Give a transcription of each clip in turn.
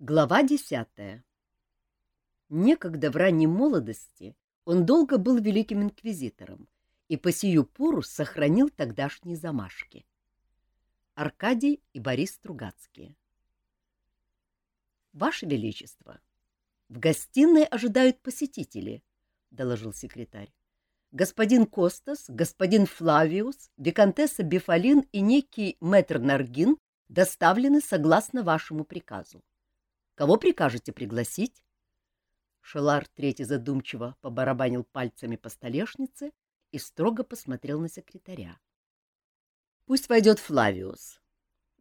Глава десятая Некогда в ранней молодости он долго был великим инквизитором и по сию пору сохранил тогдашние замашки. Аркадий и Борис Стругацкие Ваше Величество, в гостиной ожидают посетители, — доложил секретарь. Господин Костас, господин Флавиус, виконтесса Бефалин и некий мэтр Наргин доставлены согласно вашему приказу. Кого прикажете пригласить? Шелар третий задумчиво побарабанил пальцами по столешнице и строго посмотрел на секретаря. — Пусть войдет Флавиус.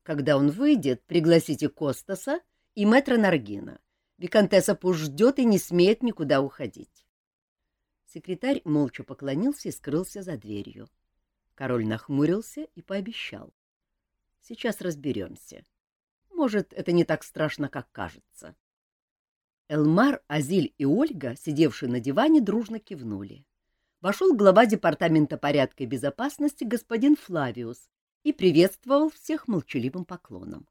Когда он выйдет, пригласите Костаса и мэтра Наргина. Викантесса пусть ждет и не смеет никуда уходить. Секретарь молча поклонился и скрылся за дверью. Король нахмурился и пообещал. — Сейчас разберемся. — может, это не так страшно, как кажется. Элмар, Азиль и Ольга, сидевшие на диване, дружно кивнули. Вошел глава департамента порядка и безопасности господин Флавиус и приветствовал всех молчаливым поклоном.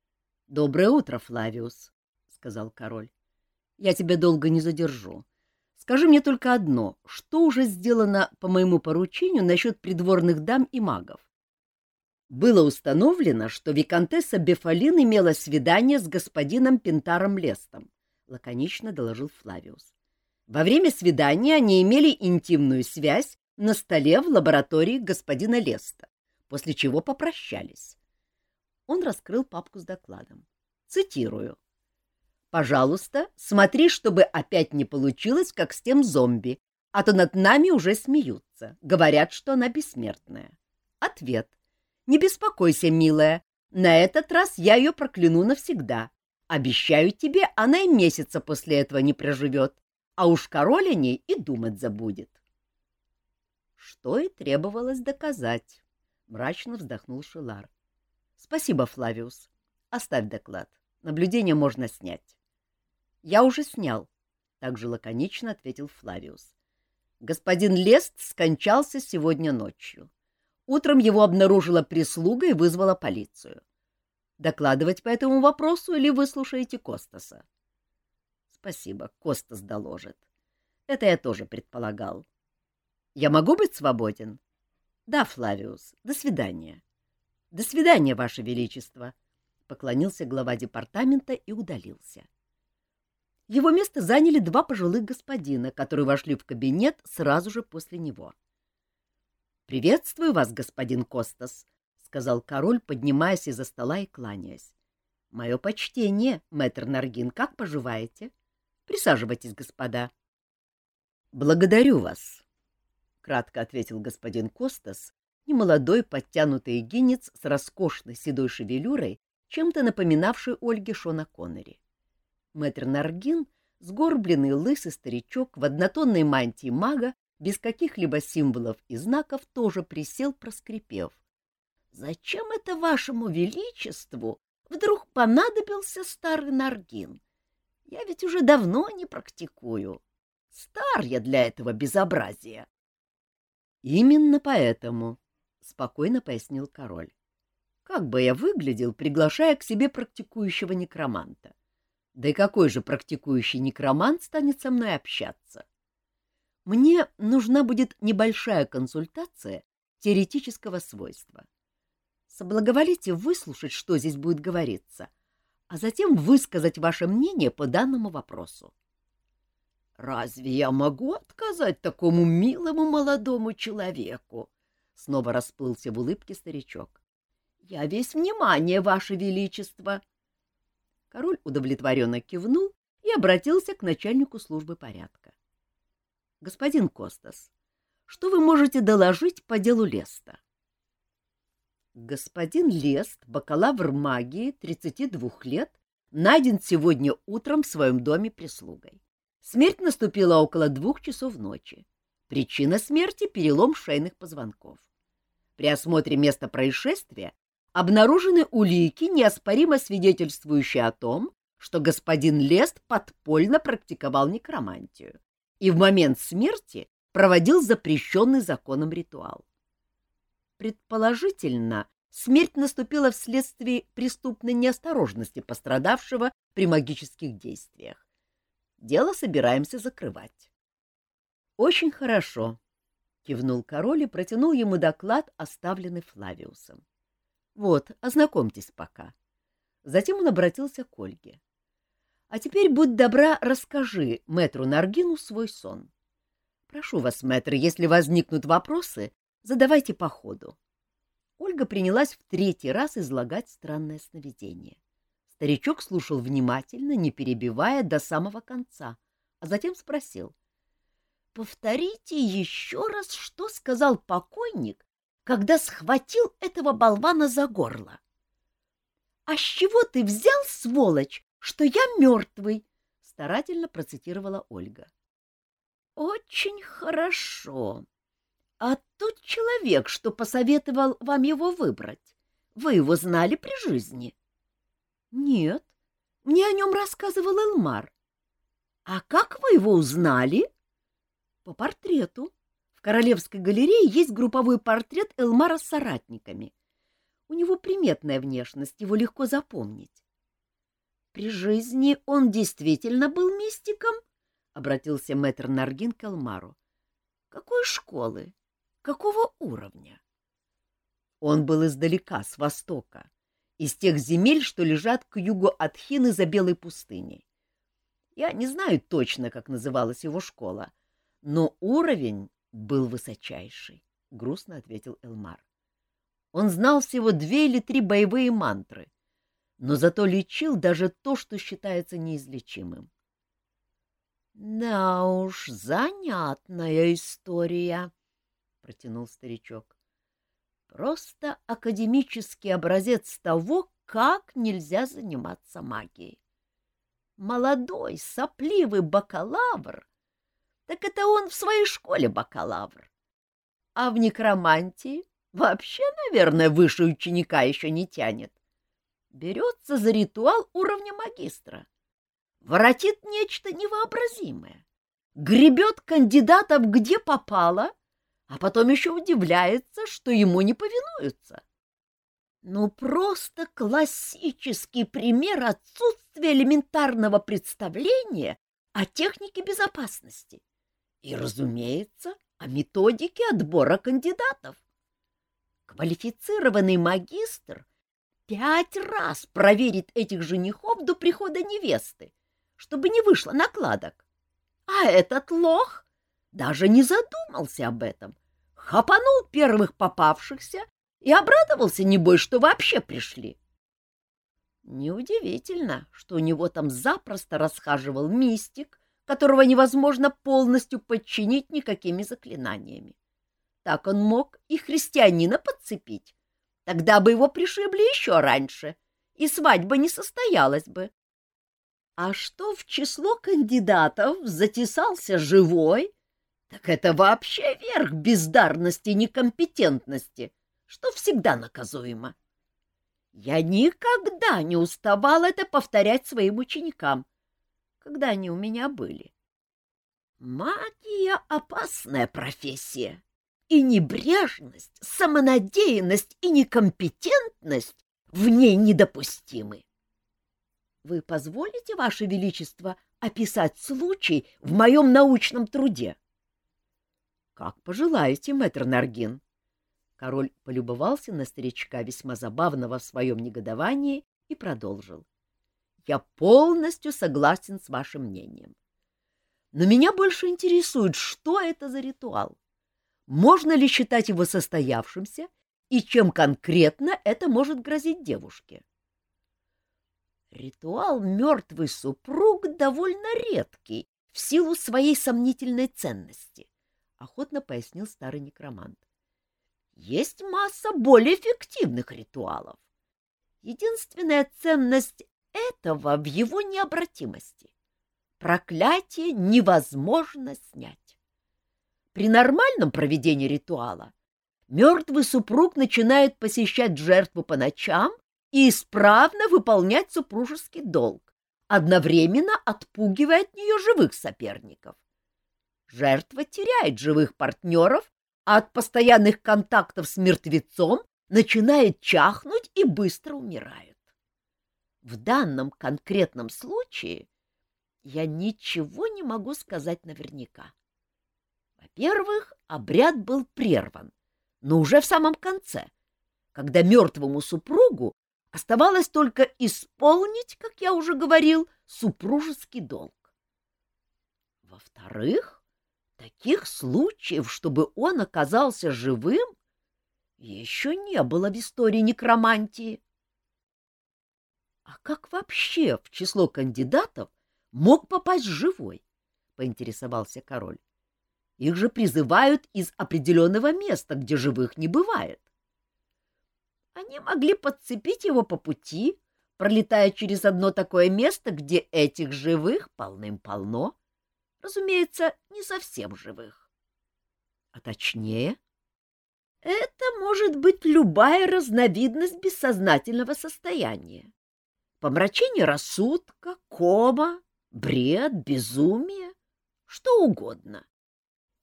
— Доброе утро, Флавиус, — сказал король. — Я тебя долго не задержу. Скажи мне только одно, что уже сделано по моему поручению насчет придворных дам и магов? Было установлено, что виконтесса Бефалин имела свидание с господином Пентаром Лестом, — лаконично доложил Флавиус. Во время свидания они имели интимную связь на столе в лаборатории господина Леста, после чего попрощались. Он раскрыл папку с докладом. Цитирую. «Пожалуйста, смотри, чтобы опять не получилось, как с тем зомби, а то над нами уже смеются, говорят, что она бессмертная». Ответ. Не беспокойся, милая, на этот раз я ее прокляну навсегда. Обещаю тебе, она и месяца после этого не проживет, а уж король о ней и думать забудет. Что и требовалось доказать, — мрачно вздохнул Шилар. — Спасибо, Флавиус. Оставь доклад. Наблюдение можно снять. — Я уже снял, — также лаконично ответил Флавиус. Господин Лест скончался сегодня ночью. Утром его обнаружила прислуга и вызвала полицию. Докладывать по этому вопросу или выслушаете Костаса? Спасибо, Костас доложит. Это я тоже предполагал. Я могу быть свободен? Да, Флавиус. До свидания. До свидания, Ваше Величество, поклонился глава департамента и удалился. Его место заняли два пожилых господина, которые вошли в кабинет сразу же после него. — «Приветствую вас, господин Костас», — сказал король, поднимаясь из-за стола и кланяясь. «Мое почтение, мэтр Наргин, как поживаете? Присаживайтесь, господа». «Благодарю вас», — кратко ответил господин Костас, немолодой подтянутый гинец с роскошной седой шевелюрой, чем-то напоминавший Ольге Шона Коннери. Мэтр Наргин, сгорбленный лысый старичок в однотонной мантии мага, без каких-либо символов и знаков, тоже присел, проскрипев. — Зачем это вашему величеству вдруг понадобился старый наргин? Я ведь уже давно не практикую. Стар я для этого безобразия. — Именно поэтому, — спокойно пояснил король. — Как бы я выглядел, приглашая к себе практикующего некроманта? Да и какой же практикующий некромант станет со мной общаться? Мне нужна будет небольшая консультация теоретического свойства. Соблаговолите выслушать, что здесь будет говориться, а затем высказать ваше мнение по данному вопросу. — Разве я могу отказать такому милому молодому человеку? — снова расплылся в улыбке старичок. — Я весь внимание, ваше величество. Король удовлетворенно кивнул и обратился к начальнику службы порядка. Господин Костас, что вы можете доложить по делу Леста? Господин Лест, бакалавр магии, 32 лет, найден сегодня утром в своем доме прислугой. Смерть наступила около двух часов ночи. Причина смерти — перелом шейных позвонков. При осмотре места происшествия обнаружены улики, неоспоримо свидетельствующие о том, что господин Лест подпольно практиковал некромантию и в момент смерти проводил запрещенный законом ритуал. Предположительно, смерть наступила вследствие преступной неосторожности пострадавшего при магических действиях. Дело собираемся закрывать. — Очень хорошо, — кивнул король и протянул ему доклад, оставленный Флавиусом. — Вот, ознакомьтесь пока. Затем он обратился к Ольге. — А теперь, будь добра, расскажи мэтру Наргину свой сон. Прошу вас, мэтр, если возникнут вопросы, задавайте по ходу. Ольга принялась в третий раз излагать странное сновидение. Старичок слушал внимательно, не перебивая до самого конца, а затем спросил. — Повторите еще раз, что сказал покойник, когда схватил этого болвана за горло. — А с чего ты взял, сволочь, что я мертвый? — старательно процитировала Ольга. — очень хорошо. А тот человек, что посоветовал вам его выбрать, вы его знали при жизни? Нет, мне о нем рассказывал Элмар. А как вы его узнали? По портрету. В Королевской галерее есть групповой портрет Элмара с соратниками. У него приметная внешность, его легко запомнить. При жизни он действительно был мистиком —— обратился мэтр Наргин к Элмару. — Какой школы? Какого уровня? Он был издалека, с востока, из тех земель, что лежат к югу от Хины за Белой пустыней. Я не знаю точно, как называлась его школа, но уровень был высочайший, — грустно ответил Элмар. Он знал всего две или три боевые мантры, но зато лечил даже то, что считается неизлечимым. Да уж, занятная история, протянул старичок. Просто академический образец того, как нельзя заниматься магией. Молодой, сопливый бакалавр. Так это он в своей школе бакалавр. А в некромантии вообще, наверное, выше ученика еще не тянет. Берется за ритуал уровня магистра воротит нечто невообразимое, гребет кандидатов где попало, а потом еще удивляется, что ему не повинуются. Ну, просто классический пример отсутствия элементарного представления о технике безопасности и, разумеется, о методике отбора кандидатов. Квалифицированный магистр пять раз проверит этих женихов до прихода невесты, чтобы не вышло накладок. А этот лох даже не задумался об этом, хапанул первых попавшихся и обрадовался, небось, что вообще пришли. Неудивительно, что у него там запросто расхаживал мистик, которого невозможно полностью подчинить никакими заклинаниями. Так он мог и христианина подцепить. Тогда бы его пришибли еще раньше, и свадьба не состоялась бы. А что в число кандидатов затесался живой, так это вообще верх бездарности и некомпетентности, что всегда наказуемо. Я никогда не уставал это повторять своим ученикам, когда они у меня были. Магия — опасная профессия, и небрежность, самонадеянность и некомпетентность в ней недопустимы. Вы позволите, Ваше Величество, описать случай в моем научном труде? — Как пожелаете, мэтр Наргин. Король полюбовался на старичка весьма забавного в своем негодовании и продолжил. — Я полностью согласен с вашим мнением. Но меня больше интересует, что это за ритуал. Можно ли считать его состоявшимся и чем конкретно это может грозить девушке? — Ритуал «Мертвый супруг» довольно редкий в силу своей сомнительной ценности, — охотно пояснил старый некромант. Есть масса более эффективных ритуалов. Единственная ценность этого в его необратимости. Проклятие невозможно снять. При нормальном проведении ритуала мертвый супруг начинает посещать жертву по ночам и исправно выполнять супружеский долг, одновременно отпугивая от нее живых соперников. Жертва теряет живых партнеров, а от постоянных контактов с мертвецом начинает чахнуть и быстро умирает. В данном конкретном случае я ничего не могу сказать наверняка. Во-первых, обряд был прерван, но уже в самом конце, когда мертвому супругу оставалось только исполнить, как я уже говорил, супружеский долг. Во-вторых, таких случаев, чтобы он оказался живым, еще не было в истории некромантии. А как вообще в число кандидатов мог попасть живой? — поинтересовался король. Их же призывают из определенного места, где живых не бывает. Они могли подцепить его по пути, пролетая через одно такое место, где этих живых полным-полно. Разумеется, не совсем живых. А точнее, это может быть любая разновидность бессознательного состояния помрачение рассудка, кома, бред, безумие, что угодно.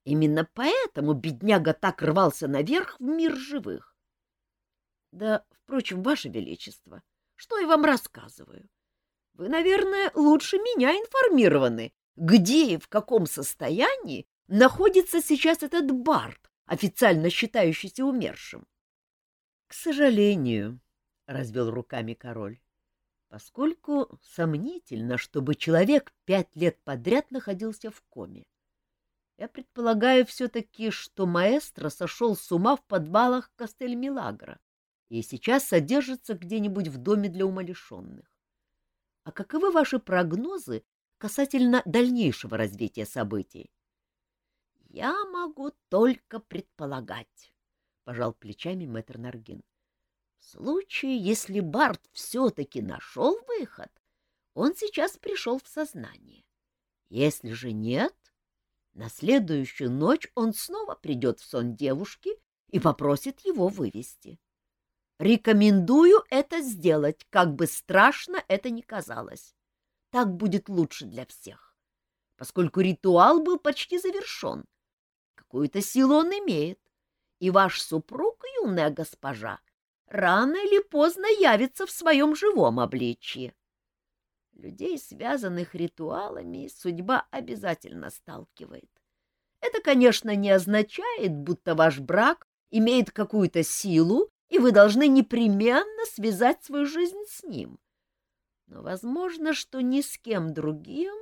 Именно поэтому бедняга так рвался наверх в мир живых. Да, впрочем, Ваше Величество, что я вам рассказываю? Вы, наверное, лучше меня информированы, где и в каком состоянии находится сейчас этот бард, официально считающийся умершим. — К сожалению, — развел руками король, поскольку сомнительно, чтобы человек пять лет подряд находился в коме. Я предполагаю все-таки, что маэстро сошел с ума в подвалах Кастель-Милагро и сейчас содержится где-нибудь в доме для умалишенных. А каковы ваши прогнозы касательно дальнейшего развития событий? — Я могу только предполагать, — пожал плечами мэтр Наргин. — в случае, если Барт все-таки нашел выход, он сейчас пришел в сознание. Если же нет, на следующую ночь он снова придет в сон девушки и попросит его вывести. Рекомендую это сделать, как бы страшно это ни казалось. Так будет лучше для всех, поскольку ритуал был почти завершен. Какую-то силу он имеет, и ваш супруг, юная госпожа, рано или поздно явится в своем живом обличье. Людей, связанных ритуалами, судьба обязательно сталкивает. Это, конечно, не означает, будто ваш брак имеет какую-то силу, и вы должны непременно связать свою жизнь с ним. Но возможно, что ни с кем другим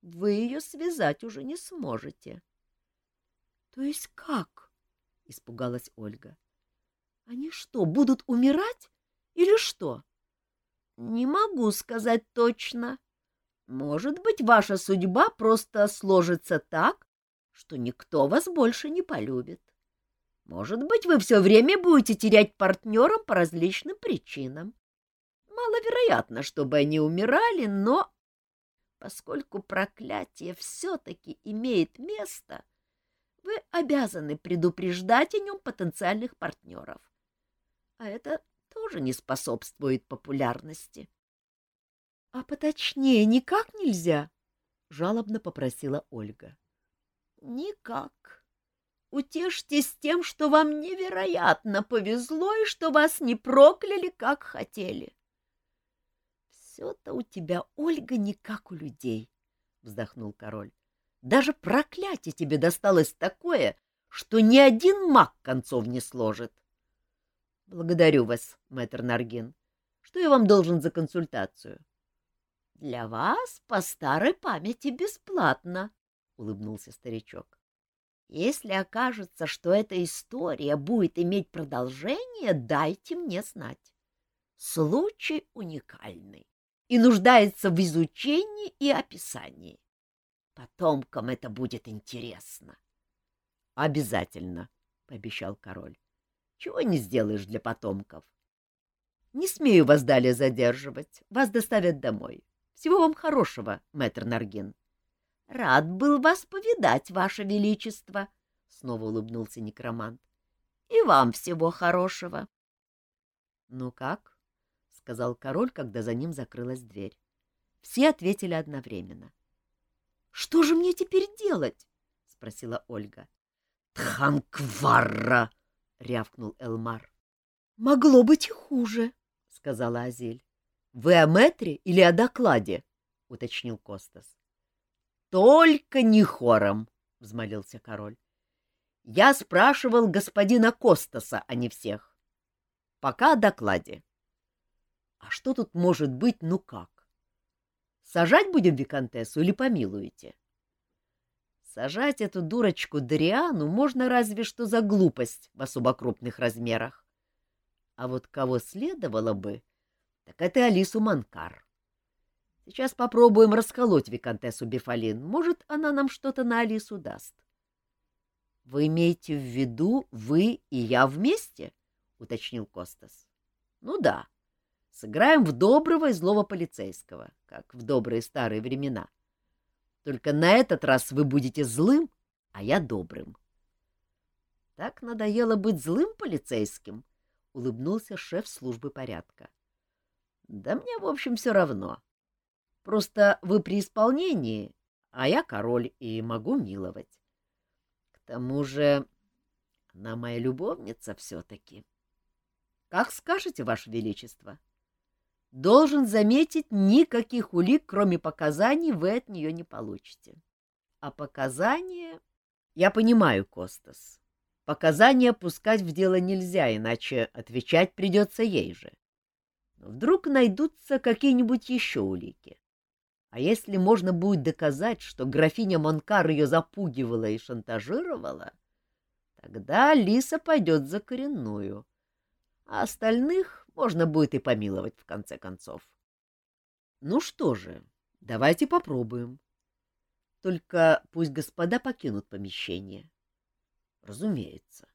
вы ее связать уже не сможете. — То есть как? — испугалась Ольга. — они что, будут умирать или что? Не могу сказать точно. Может быть, ваша судьба просто сложится так, что никто вас больше не полюбит. Может быть, вы все время будете терять партнерам по различным причинам. Маловероятно, чтобы они умирали, но поскольку проклятие все-таки имеет место, вы обязаны предупреждать о нем потенциальных партнеров а это тоже не способствует популярности. — А поточнее никак нельзя? — жалобно попросила Ольга. — Никак. Утешьтесь тем, что вам невероятно повезло и что вас не прокляли, как хотели. — Все-то у тебя, Ольга, не как у людей, — вздохнул король. — Даже проклятие тебе досталось такое, что ни один маг концов не сложит. — Благодарю вас, мэтр Наргин. Что я вам должен за консультацию? — Для вас по старой памяти бесплатно, — улыбнулся старичок. — Если окажется, что эта история будет иметь продолжение, дайте мне знать. Случай уникальный и нуждается в изучении и описании. Потомкам это будет интересно. — Обязательно, — пообещал король. Чего не сделаешь для потомков. Не смею вас далее задерживать. Вас доставят домой. Всего вам хорошего, мэтр Наргин. — Рад был вас повидать, ваше величество, — снова улыбнулся некромант. — И вам всего хорошего. — Ну как? — сказал король, когда за ним закрылась дверь. Все ответили одновременно. — Что же мне теперь делать? — спросила Ольга. — Тханкварра! — рявкнул Элмар. Могло быть и хуже, — сказала Азель. — Вы о метре или о докладе? — уточнил Костас. — Только не хором, — взмолился король. — Я спрашивал господина Костаса, а не всех. Пока о докладе. А что тут может быть, ну как? Сажать будем виконтессу или помилуете? Сажать эту дурочку Дариану можно разве что за глупость в особо крупных размерах. А вот кого следовало бы, так это Алису Манкар. Сейчас попробуем расколоть виконтессу Бефалин. Может, она нам что-то на Алису даст. — Вы имеете в виду вы и я вместе? — уточнил Костас. — Ну да. Сыграем в доброго и злого полицейского, как в добрые старые времена. Только на этот раз вы будете злым, а я добрым. — Так надоело быть злым полицейским, — улыбнулся шеф службы порядка. — Да мне, в общем, все равно. Просто вы при исполнении, а я король и могу миловать. К тому же она моя любовница все-таки. Как скажете, Ваше Величество. Должен заметить, никаких улик, кроме показаний, вы от нее не получите. А показания... Я понимаю, Костас. Показания пускать в дело нельзя, иначе отвечать придется ей же. Но вдруг найдутся какие-нибудь еще улики. А если можно будет доказать, что графиня Монкар ее запугивала и шантажировала, тогда Лиса пойдет за коренную, а остальных можно будет и помиловать в конце концов. Ну что же, давайте попробуем. Только пусть господа покинут помещение. Разумеется.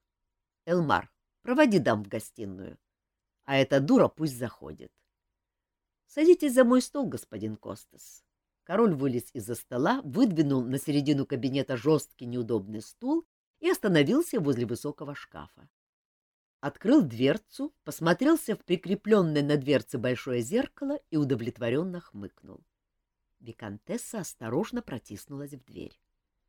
Элмар, проводи дам в гостиную. А эта дура пусть заходит. Садитесь за мой стол, господин Костас. Король вылез из-за стола, выдвинул на середину кабинета жесткий неудобный стул и остановился возле высокого шкафа. Открыл дверцу, посмотрелся в прикрепленное на дверце большое зеркало и удовлетворенно хмыкнул. Викантесса осторожно протиснулась в дверь.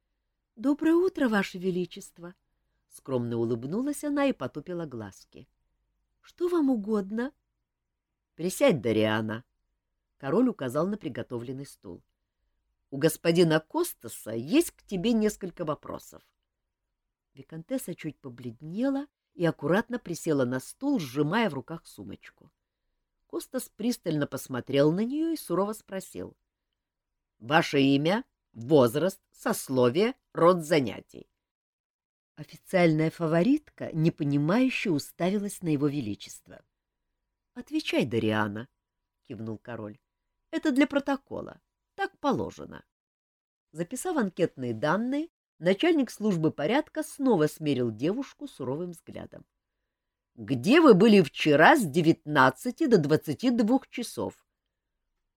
— Доброе утро, Ваше Величество! — Скромно улыбнулась она и потупила глазки. — Что вам угодно? — Присядь, Дариана. Король указал на приготовленный стул. — У господина Костаса есть к тебе несколько вопросов. Викантесса чуть побледнела и аккуратно присела на стул, сжимая в руках сумочку. Костас пристально посмотрел на нее и сурово спросил. — Ваше имя, возраст, сословие, род занятий? Официальная фаворитка, непонимающе, уставилась на его величество. — Отвечай, Дариана, — кивнул король. — Это для протокола. Так положено. Записав анкетные данные, начальник службы порядка снова смерил девушку суровым взглядом. — Где вы были вчера с девятнадцати до двадцати двух часов?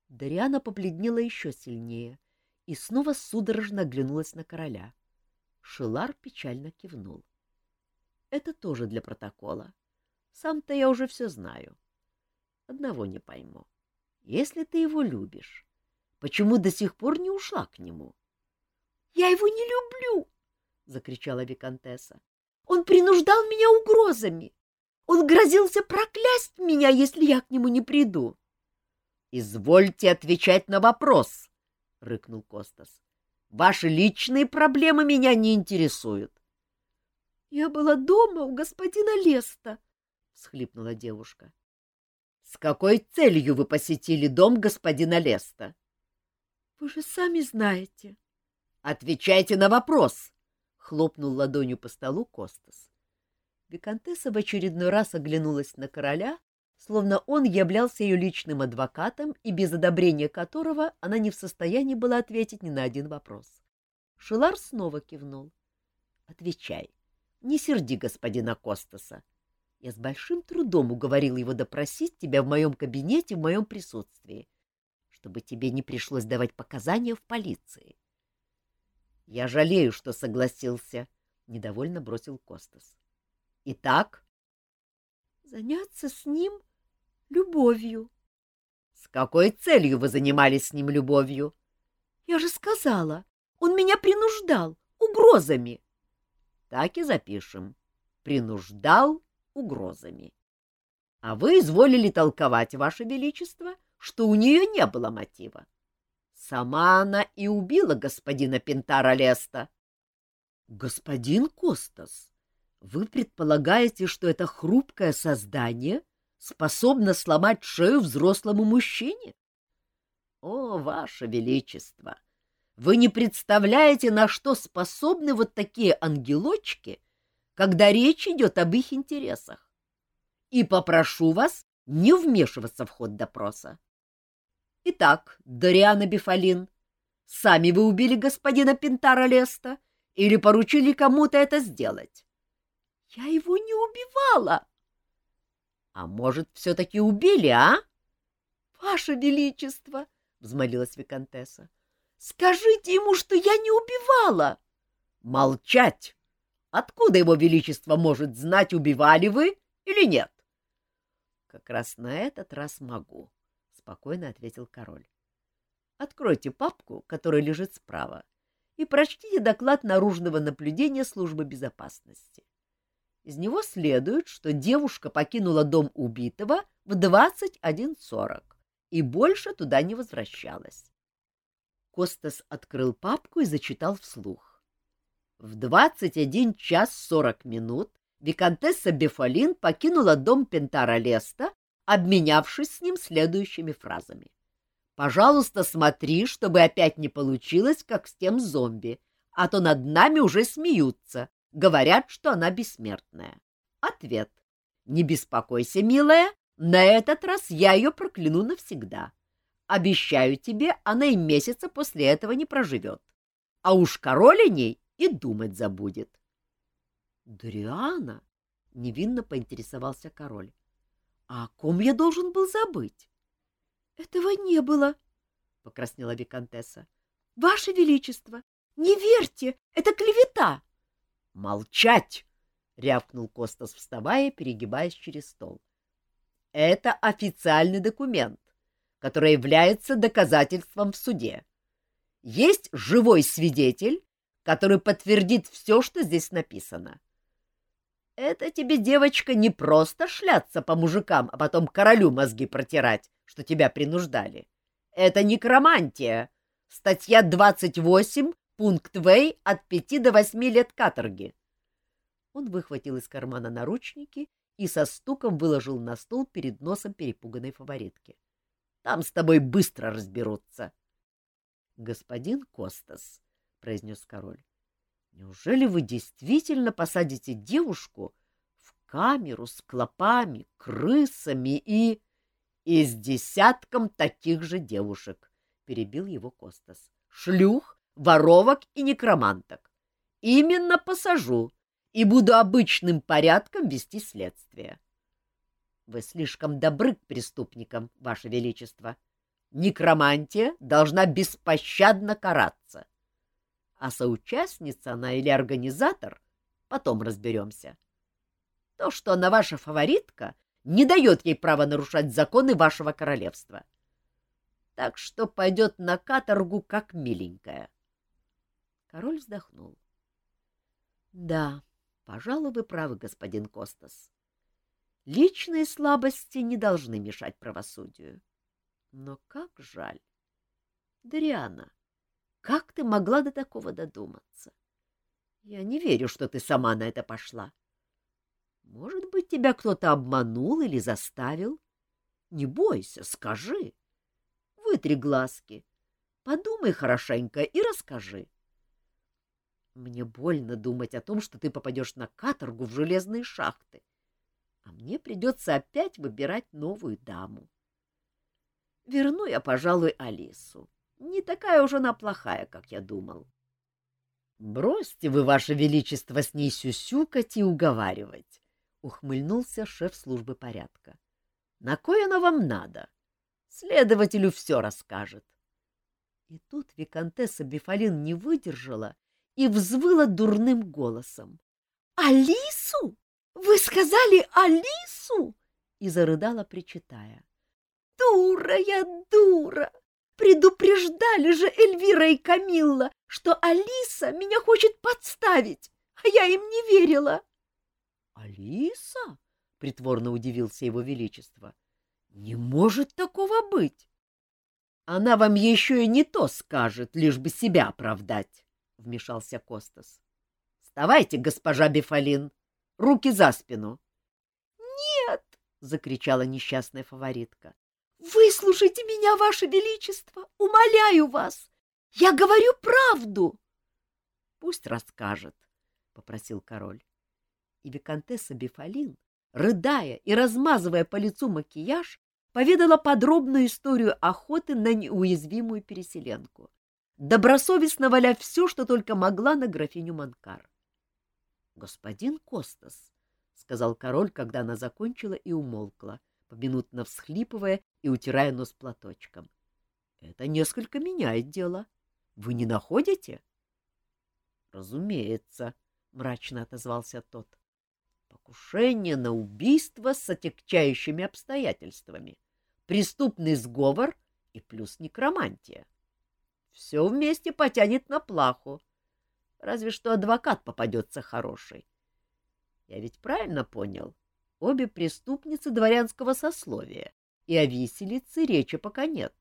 Дариана побледнела еще сильнее и снова судорожно оглянулась на короля. — Шилар печально кивнул. — Это тоже для протокола. Сам-то я уже все знаю. Одного не пойму. Если ты его любишь, почему до сих пор не ушла к нему? — Я его не люблю! — закричала Викантесса. — Он принуждал меня угрозами. Он грозился проклясть меня, если я к нему не приду. — Извольте отвечать на вопрос, — рыкнул Костас. Ваши личные проблемы меня не интересуют. — Я была дома у господина Леста, — всхлипнула девушка. — С какой целью вы посетили дом господина Леста? — Вы же сами знаете. — Отвечайте на вопрос, — хлопнул ладонью по столу Костас. Викантесса в очередной раз оглянулась на короля словно он являлся ее личным адвокатом и без одобрения которого она не в состоянии была ответить ни на один вопрос. Шилар снова кивнул. — Отвечай. Не серди господина Костаса. Я с большим трудом уговорил его допросить тебя в моем кабинете в моем присутствии, чтобы тебе не пришлось давать показания в полиции. — Я жалею, что согласился, — недовольно бросил Костас. — Итак? — Заняться с ним любовью. — С какой целью вы занимались с ним любовью? — Я же сказала, он меня принуждал угрозами. — Так и запишем. Принуждал угрозами. А вы изволили толковать, Ваше Величество, что у нее не было мотива. Сама она и убила господина Пентара Леста. — Господин Костас, вы предполагаете, что это хрупкое создание способно сломать шею взрослому мужчине? О, Ваше Величество! Вы не представляете, на что способны вот такие ангелочки, когда речь идет об их интересах. И попрошу вас не вмешиваться в ход допроса. Итак, Дориана Бифалин, сами вы убили господина Пентара Леста или поручили кому-то это сделать? — Я его не убивала. — А может, все-таки убили, а? — Ваше Величество! — взмолилась Викантесса. — Скажите ему, что я не убивала! — Молчать! Откуда его величество может знать, убивали вы или нет? — Как раз на этот раз могу, — спокойно ответил король. — Откройте папку, которая лежит справа, и прочтите доклад наружного наблюдения службы безопасности. Из него следует, что девушка покинула дом убитого в 21.40 и больше туда не возвращалась. Костас открыл папку и зачитал вслух. В 21 час 40 минут виконтесса Бефалин покинула дом Пентара Леста, обменявшись с ним следующими фразами. «Пожалуйста, смотри, чтобы опять не получилось, как с тем зомби, а то над нами уже смеются, говорят, что она бессмертная». Ответ. «Не беспокойся, милая, на этот раз я ее прокляну навсегда. Обещаю тебе, она и месяца после этого не проживет. А уж король о ней и думать забудет. — Дриана? — невинно поинтересовался король. — А о ком я должен был забыть? — Этого не было, — покраснела виконтесса. — Ваше Величество, не верьте, это клевета! — Молчать! — рявкнул Костас, вставая, перегибаясь через стол. — Это официальный документ, который является доказательством в суде. Есть живой свидетель, который подтвердит все, что здесь написано. Это тебе, девочка, не просто шляться по мужикам, а потом королю мозги протирать, что тебя принуждали. Это некромантия. Статья 28, пункт В от 5 до 8 лет каторги. Он выхватил из кармана наручники и со стуком выложил на стол перед носом перепуганной фаворитки. Там с тобой быстро разберутся. — Господин Костас, — произнес король. — Неужели вы действительно посадите девушку в камеру с клопами, крысами и... — И с десятком таких же девушек, — перебил его Костас. — Шлюх, воровок и некроманток. Именно посажу и буду обычным порядком вести следствие. Вы слишком добры к преступникам, Ваше Величество. Некромантия должна беспощадно караться. — а соучастница она или организатор, потом разберемся. То, что она ваша фаворитка, не дает ей права нарушать законы вашего королевства. Так что пойдет на каторгу как миленькая. Король вздохнул. — Да, пожалуй, вы правы, господин Костас. Личные слабости не должны мешать правосудию. Но как жаль. Дриана, как ты могла до такого додуматься? Я не верю, что ты сама на это пошла. Может быть, тебя кто-то обманул или заставил? Не бойся, скажи. Вытри глазки, подумай хорошенько и расскажи. Мне больно думать о том, что ты попадешь на каторгу в железные шахты, а мне придется опять выбирать новую даму. Верну я, пожалуй, Алису. Не такая уж она плохая, как я думал. — Бросьте вы, ваше величество, с ней сюсюкать и уговаривать, — ухмыльнулся шеф службы порядка. — На кое оно вам надо? Следователю все расскажет. И тут виконтесса Бифалин не выдержала и взвыла дурным голосом. — Алису? Вы сказали Алису? И зарыдала, причитая. — Дура я, дура! Предупреждали же Эльвира и Камилла, что Алиса меня хочет подставить, а я им не верила. — Алиса? — притворно удивился его величество. — Не может такого быть! — Она вам еще и не то скажет, лишь бы себя оправдать, — вмешался Костас. — Вставайте, госпожа Бефалин, руки за спину. — Нет! — закричала несчастная фаворитка. — Выслушайте меня, ваше величество, умоляю вас! Я говорю правду! — Пусть расскажет, — попросил король. И виконтесса Бефалин рыдая и размазывая по лицу макияж, поведала подробную историю охоты на неуязвимую переселенку, добросовестно валя все, что только могла на графиню Манкар. — Господин Костас, — сказал король, когда она закончила и умолкла, поминутно всхлипывая и утирая нос платочком. — Это несколько меняет дело. Вы не находите? — Разумеется, — мрачно отозвался тот. Покушение на убийство с отягчающими обстоятельствами, преступный сговор и плюс некромантия. Все вместе потянет на плаху. Разве что адвокат попадется хороший. Я ведь правильно понял? Обе преступницы дворянского сословия, и о виселице речи пока нет.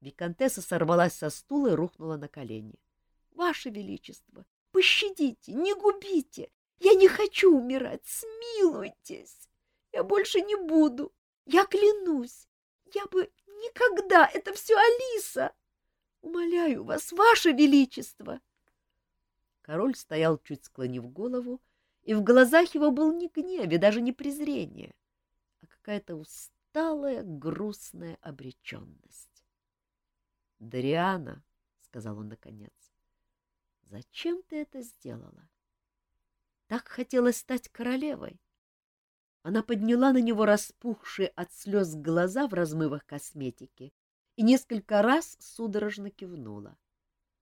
Викантесса сорвалась со стула и рухнула на колени. — Ваше Величество, пощадите, не губите! Я не хочу умирать, смилуйтесь. Я больше не буду. Я клянусь. Я бы никогда... Это все Алиса. Умоляю вас, ваше величество. Король стоял, чуть склонив голову, и в глазах его был не гнев и даже не презрение, а какая-то усталая, грустная обреченность. — Дариана, — сказал он наконец, — зачем ты это сделала? Так хотелось стать королевой. Она подняла на него распухшие от слез глаза в размывах косметики и несколько раз судорожно кивнула.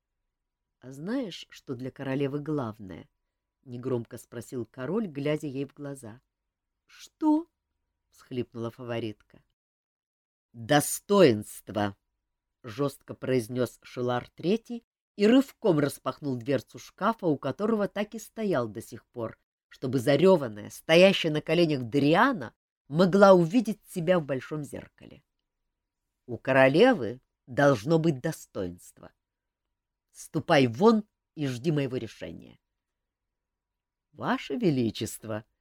— А знаешь, что для королевы главное? — негромко спросил король, глядя ей в глаза. — Что? — всхлипнула фаворитка. — Достоинство! — жестко произнес Шелар Третий, и рывком распахнул дверцу шкафа, у которого так и стоял до сих пор, чтобы зареванная, стоящая на коленях Дриана, могла увидеть себя в большом зеркале. У королевы должно быть достоинство. Ступай вон и жди моего решения. — Ваше Величество! —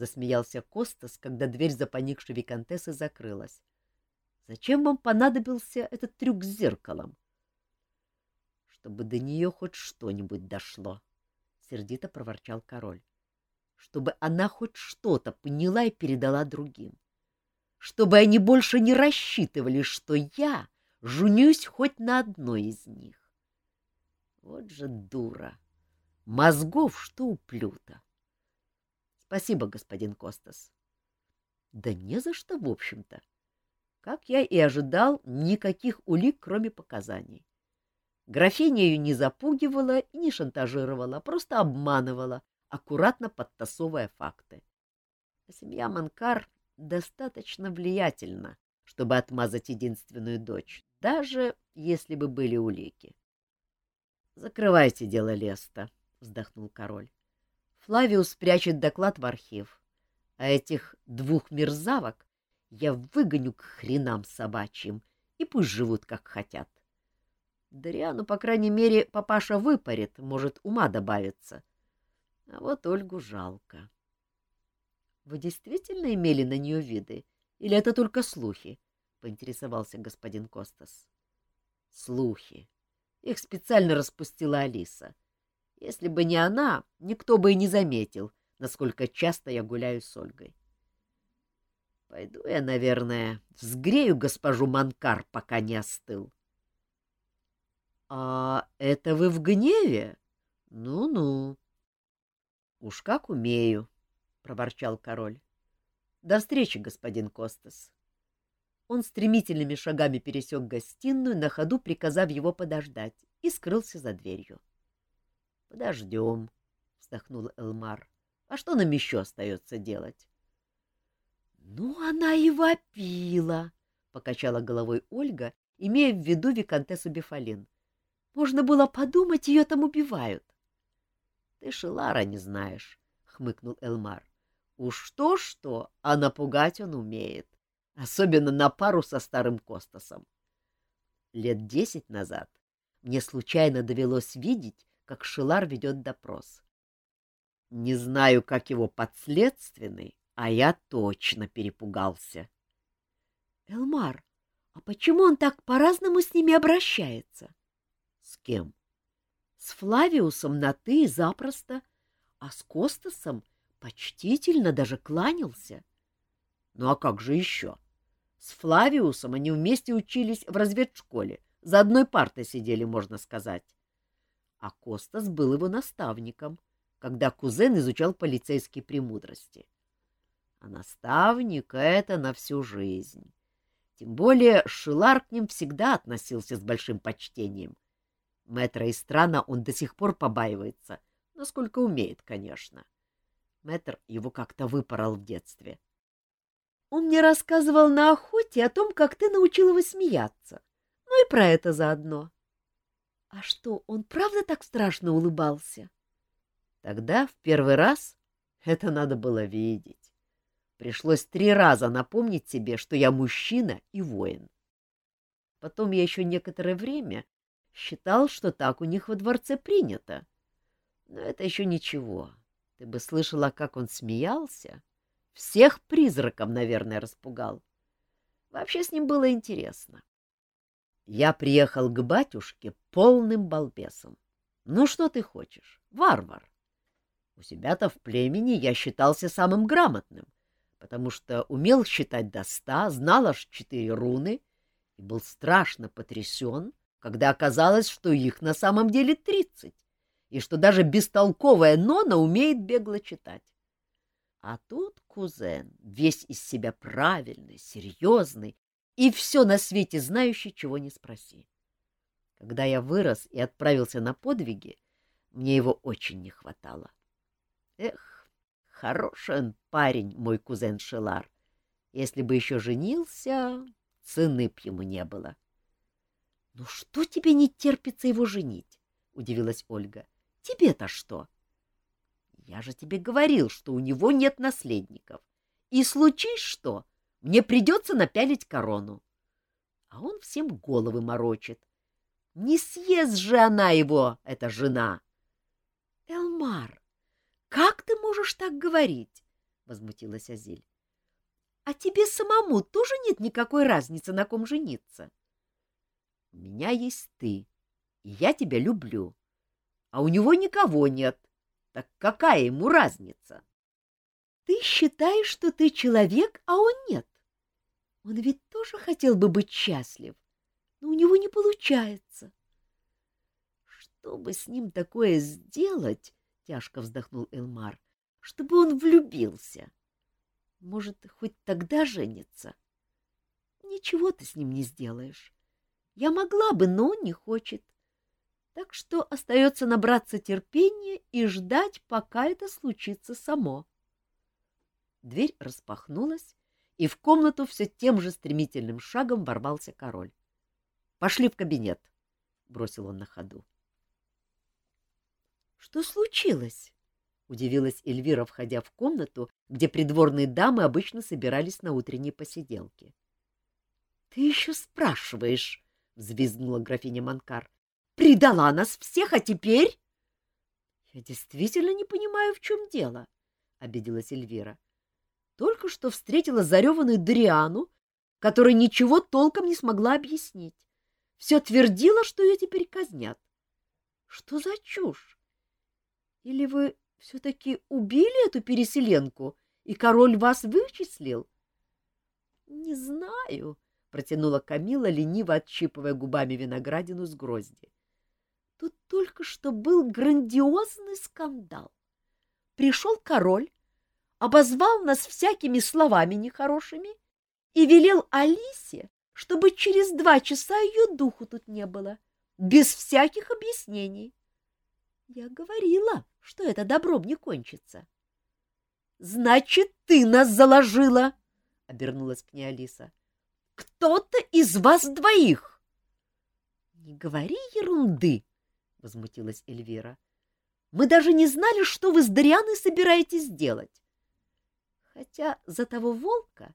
засмеялся Костас, когда дверь за поникшей виконтессы закрылась. — Зачем вам понадобился этот трюк с зеркалом? чтобы до нее хоть что-нибудь дошло, — сердито проворчал король. — Чтобы она хоть что-то поняла и передала другим. Чтобы они больше не рассчитывали, что я жунюсь хоть на одной из них. Вот же дура! Мозгов что у плюта! Спасибо, господин Костас. Да не за что, в общем-то. Как я и ожидал, никаких улик, кроме показаний. Графиня ее не запугивала и не шантажировала, а просто обманывала, аккуратно подтасовывая факты. Семья Манкар достаточно влиятельна, чтобы отмазать единственную дочь, даже если бы были улики. — Закрывайте дело Леста, — вздохнул король. Флавиус прячет доклад в архив, а этих двух мерзавок я выгоню к хренам собачьим, и пусть живут как хотят. Дариану, по крайней мере, папаша выпарит, может, ума добавится. А вот Ольгу жалко. — Вы действительно имели на нее виды? Или это только слухи? — поинтересовался господин Костас. — Слухи. Их специально распустила Алиса. Если бы не она, никто бы и не заметил, насколько часто я гуляю с Ольгой. Пойду я, наверное, взгрею госпожу Манкар, пока не остыл. — а это вы в гневе? Ну-ну. Уж как умею, проворчал король. До встречи, господин Костас. Он стремительными шагами пересек гостиную, на ходу приказав его подождать, и скрылся за дверью. — Подождем, — вздохнул Элмар. — А что нам еще остается делать? — Ну, она и вопила, — покачала головой Ольга, имея в виду виконтессу Бефалин. — можно было подумать, ее там убивают. — Ты Шелара не знаешь, — хмыкнул Элмар. — Уж то-что, а напугать он умеет, особенно на пару со старым Костасом. Лет десять назад мне случайно довелось видеть, как Шилар ведет допрос. Не знаю, как его подследственный, а я точно перепугался. — Элмар, а почему он так по-разному с ними обращается? — С кем? — С Флавиусом на «ты» запросто, а с Костасом почтительно даже кланялся. — Ну а как же еще? С Флавиусом они вместе учились в разведшколе, за одной партой сидели, можно сказать. А Костас был его наставником, когда кузен изучал полицейские премудрости. А наставник — это на всю жизнь. Тем более Шилар к ним всегда относился с большим почтением. Мэтра и страна он до сих пор побаивается, насколько умеет, конечно. Мэтр его как-то выпорол в детстве. Он мне рассказывал на охоте о том, как ты научил его смеяться. Ну и про это заодно. А что, он правда так страшно улыбался? Тогда, в первый раз, это надо было видеть. Пришлось три раза напомнить себе, что я мужчина и воин. Потом я еще некоторое время считал, что так у них во дворце принято. Но это еще ничего. Ты бы слышала, как он смеялся. Всех призраком, наверное, распугал. Вообще с ним было интересно. Я приехал к батюшке полным балбесом. Ну, что ты хочешь? Варвар. У себя-то в племени я считался самым грамотным, потому что умел считать до ста, знал аж четыре руны и был страшно потрясен, когда оказалось, что их на самом деле тридцать, и что даже бестолковая Нона умеет бегло читать. А тут кузен, весь из себя правильный, серьезный и все на свете знающий, чего не спроси. Когда я вырос и отправился на подвиги, мне его очень не хватало. Эх, хороший он парень, мой кузен Шелар. Если бы еще женился, цены б ему не было. — Ну что тебе не терпится его женить? — удивилась Ольга. — Тебе-то что? — Я же тебе говорил, что у него нет наследников. И случись что, мне придется напялить корону. А он всем головы морочит. Не съест же она его, эта жена. — Элмар, как ты можешь так говорить? — возмутилась Азиль. — А тебе самому тоже нет никакой разницы, на ком жениться? — У меня есть ты, и я тебя люблю. А у него никого нет. Так какая ему разница? — Ты считаешь, что ты человек, а он нет? Он ведь тоже хотел бы быть счастлив, но у него не получается. Что бы с ним такое сделать, тяжко вздохнул Элмар, чтобы он влюбился. Может, хоть тогда женится? Ничего ты с ним не сделаешь. Я могла бы, но он не хочет. Так что остается набраться терпения и ждать, пока это случится само. Дверь распахнулась, и в комнату все тем же стремительным шагом ворвался король. — Пошли в кабинет, — бросил он на ходу. — Что случилось? — удивилась Эльвира, входя в комнату, где придворные дамы обычно собирались на утренние посиделки. — Ты еще спрашиваешь, — взвизгнула графиня Манкар. — Предала нас всех, а теперь... — Я действительно не понимаю, в чем дело, — обиделась Эльвира. — только что встретила зареванную Дриану, которая ничего толком не смогла объяснить. Все твердила, что ее теперь казнят. Что за чушь? Или вы все-таки убили эту переселенку, и король вас вычислил? — Не знаю, — протянула Камила, лениво отщипывая губами виноградину с грозди. Тут только что был грандиозный скандал. Пришел король, обозвал нас всякими словами нехорошими и велел Алисе, чтобы через два часа ее духу тут не было, без всяких объяснений. Я говорила, что это добром не кончится. — Значит, ты нас заложила! — обернулась к ней Алиса. — Кто-то из вас двоих! — Не говори ерунды! — возмутилась Эльвира. — Мы даже не знали, что вы с Дарианой собираетесь делать. Хотя за того волка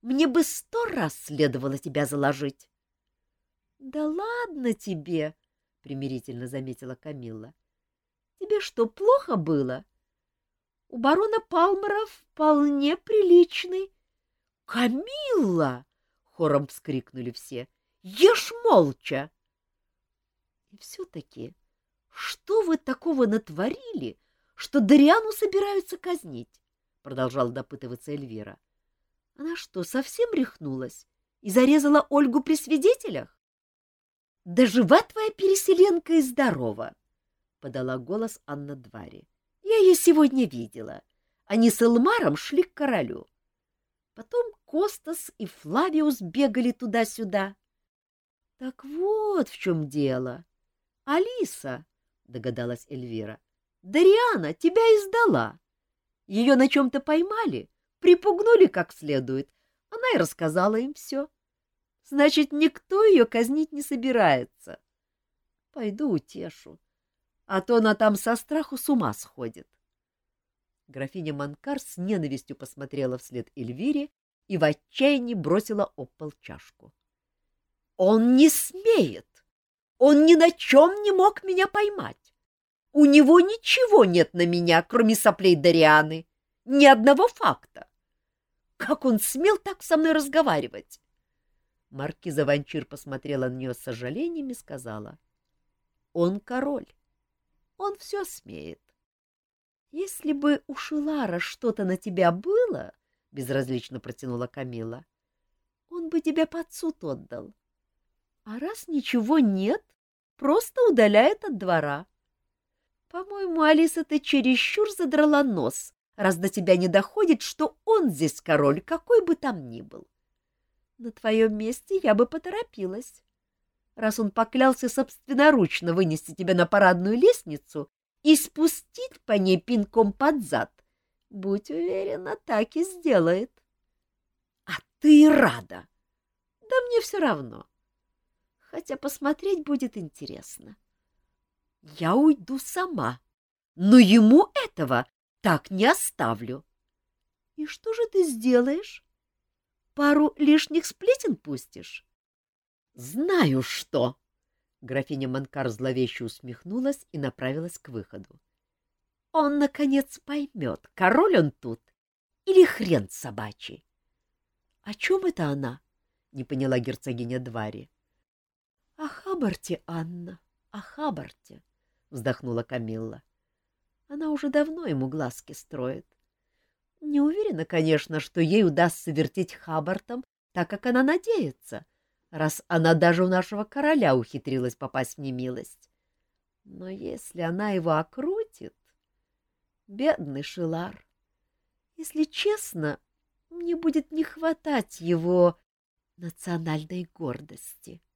мне бы сто раз следовало тебя заложить. — Да ладно тебе, — примирительно заметила Камилла. — Тебе что, плохо было? У барона Палмера вполне приличный. — Камилла! — хором вскрикнули все. — Ешь молча! И все-таки, что вы такого натворили, что Дариану собираются казнить? — продолжала допытываться Эльвира. — Она что, совсем рехнулась и зарезала Ольгу при свидетелях? — Да жива твоя переселенка и здорова! — подала голос Анна Двари. — Я ее сегодня видела. Они с Элмаром шли к королю. Потом Костас и Флавиус бегали туда-сюда. — Так вот в чем дело. — Алиса, — догадалась Эльвира. — Дариана тебя издала. Ее на чем-то поймали, припугнули как следует. Она и рассказала им все. Значит, никто ее казнить не собирается. Пойду утешу, а то она там со страху с ума сходит. Графиня Манкар с ненавистью посмотрела вслед Эльвире и в отчаянии бросила об пол чашку. — Он не смеет! Он ни на чем не мог меня поймать. У него ничего нет на меня, кроме соплей Дарианы. Ни одного факта. Как он смел так со мной разговаривать? Маркиза Ванчир посмотрела на нее с сожалением и сказала. — Он король. Он все смеет. Если бы у Шилара что-то на тебя было, — безразлично протянула Камила, — он бы тебя под суд отдал. А раз ничего нет, просто удаляет от двора. По-моему, Алиса, ты чересчур задрала нос, раз до тебя не доходит, что он здесь король, какой бы там ни был. На твоем месте я бы поторопилась. Раз он поклялся собственноручно вынести тебя на парадную лестницу и спустить по ней пинком под зад, будь уверена, так и сделает. — А ты рада! Да мне все равно. — хотя посмотреть будет интересно. Я уйду сама, но ему этого так не оставлю. И что же ты сделаешь? Пару лишних сплетен пустишь? Знаю что! Графиня Манкар зловеще усмехнулась и направилась к выходу. Он, наконец, поймет, король он тут или хрен собачий. — О чем это она? — не поняла герцогиня Двари. — О Хабарте, Анна, о Хабарте, — вздохнула Камилла. Она уже давно ему глазки строит. Не уверена, конечно, что ей удастся вертеть Хабартом так, как она надеется, раз она даже у нашего короля ухитрилась попасть в немилость. Но если она его окрутит... Бедный Шилар! Если честно, мне будет не хватать его национальной гордости. —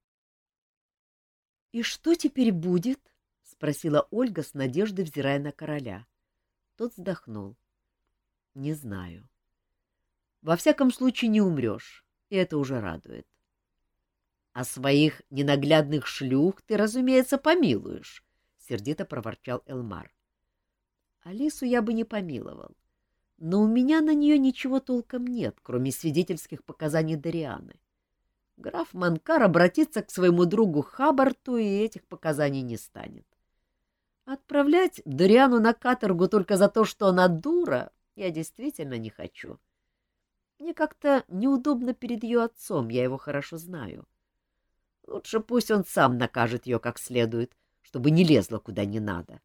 и что теперь будет? — спросила Ольга с надеждой, взирая на короля. Тот вздохнул. — Не знаю. Во всяком случае, не умрешь, и это уже радует. А своих ненаглядных шлюх ты, разумеется, помилуешь, — сердито проворчал Элмар. Алису я бы не помиловал, но у меня на нее ничего толком нет, кроме свидетельских показаний Дарианы. Граф Манкар обратится к своему другу Хабарту, и этих показаний не станет. Отправлять Дориану на каторгу только за то, что она дура, я действительно не хочу. Мне как-то неудобно перед ее отцом, я его хорошо знаю. Лучше пусть он сам накажет ее как следует, чтобы не лезла куда не надо.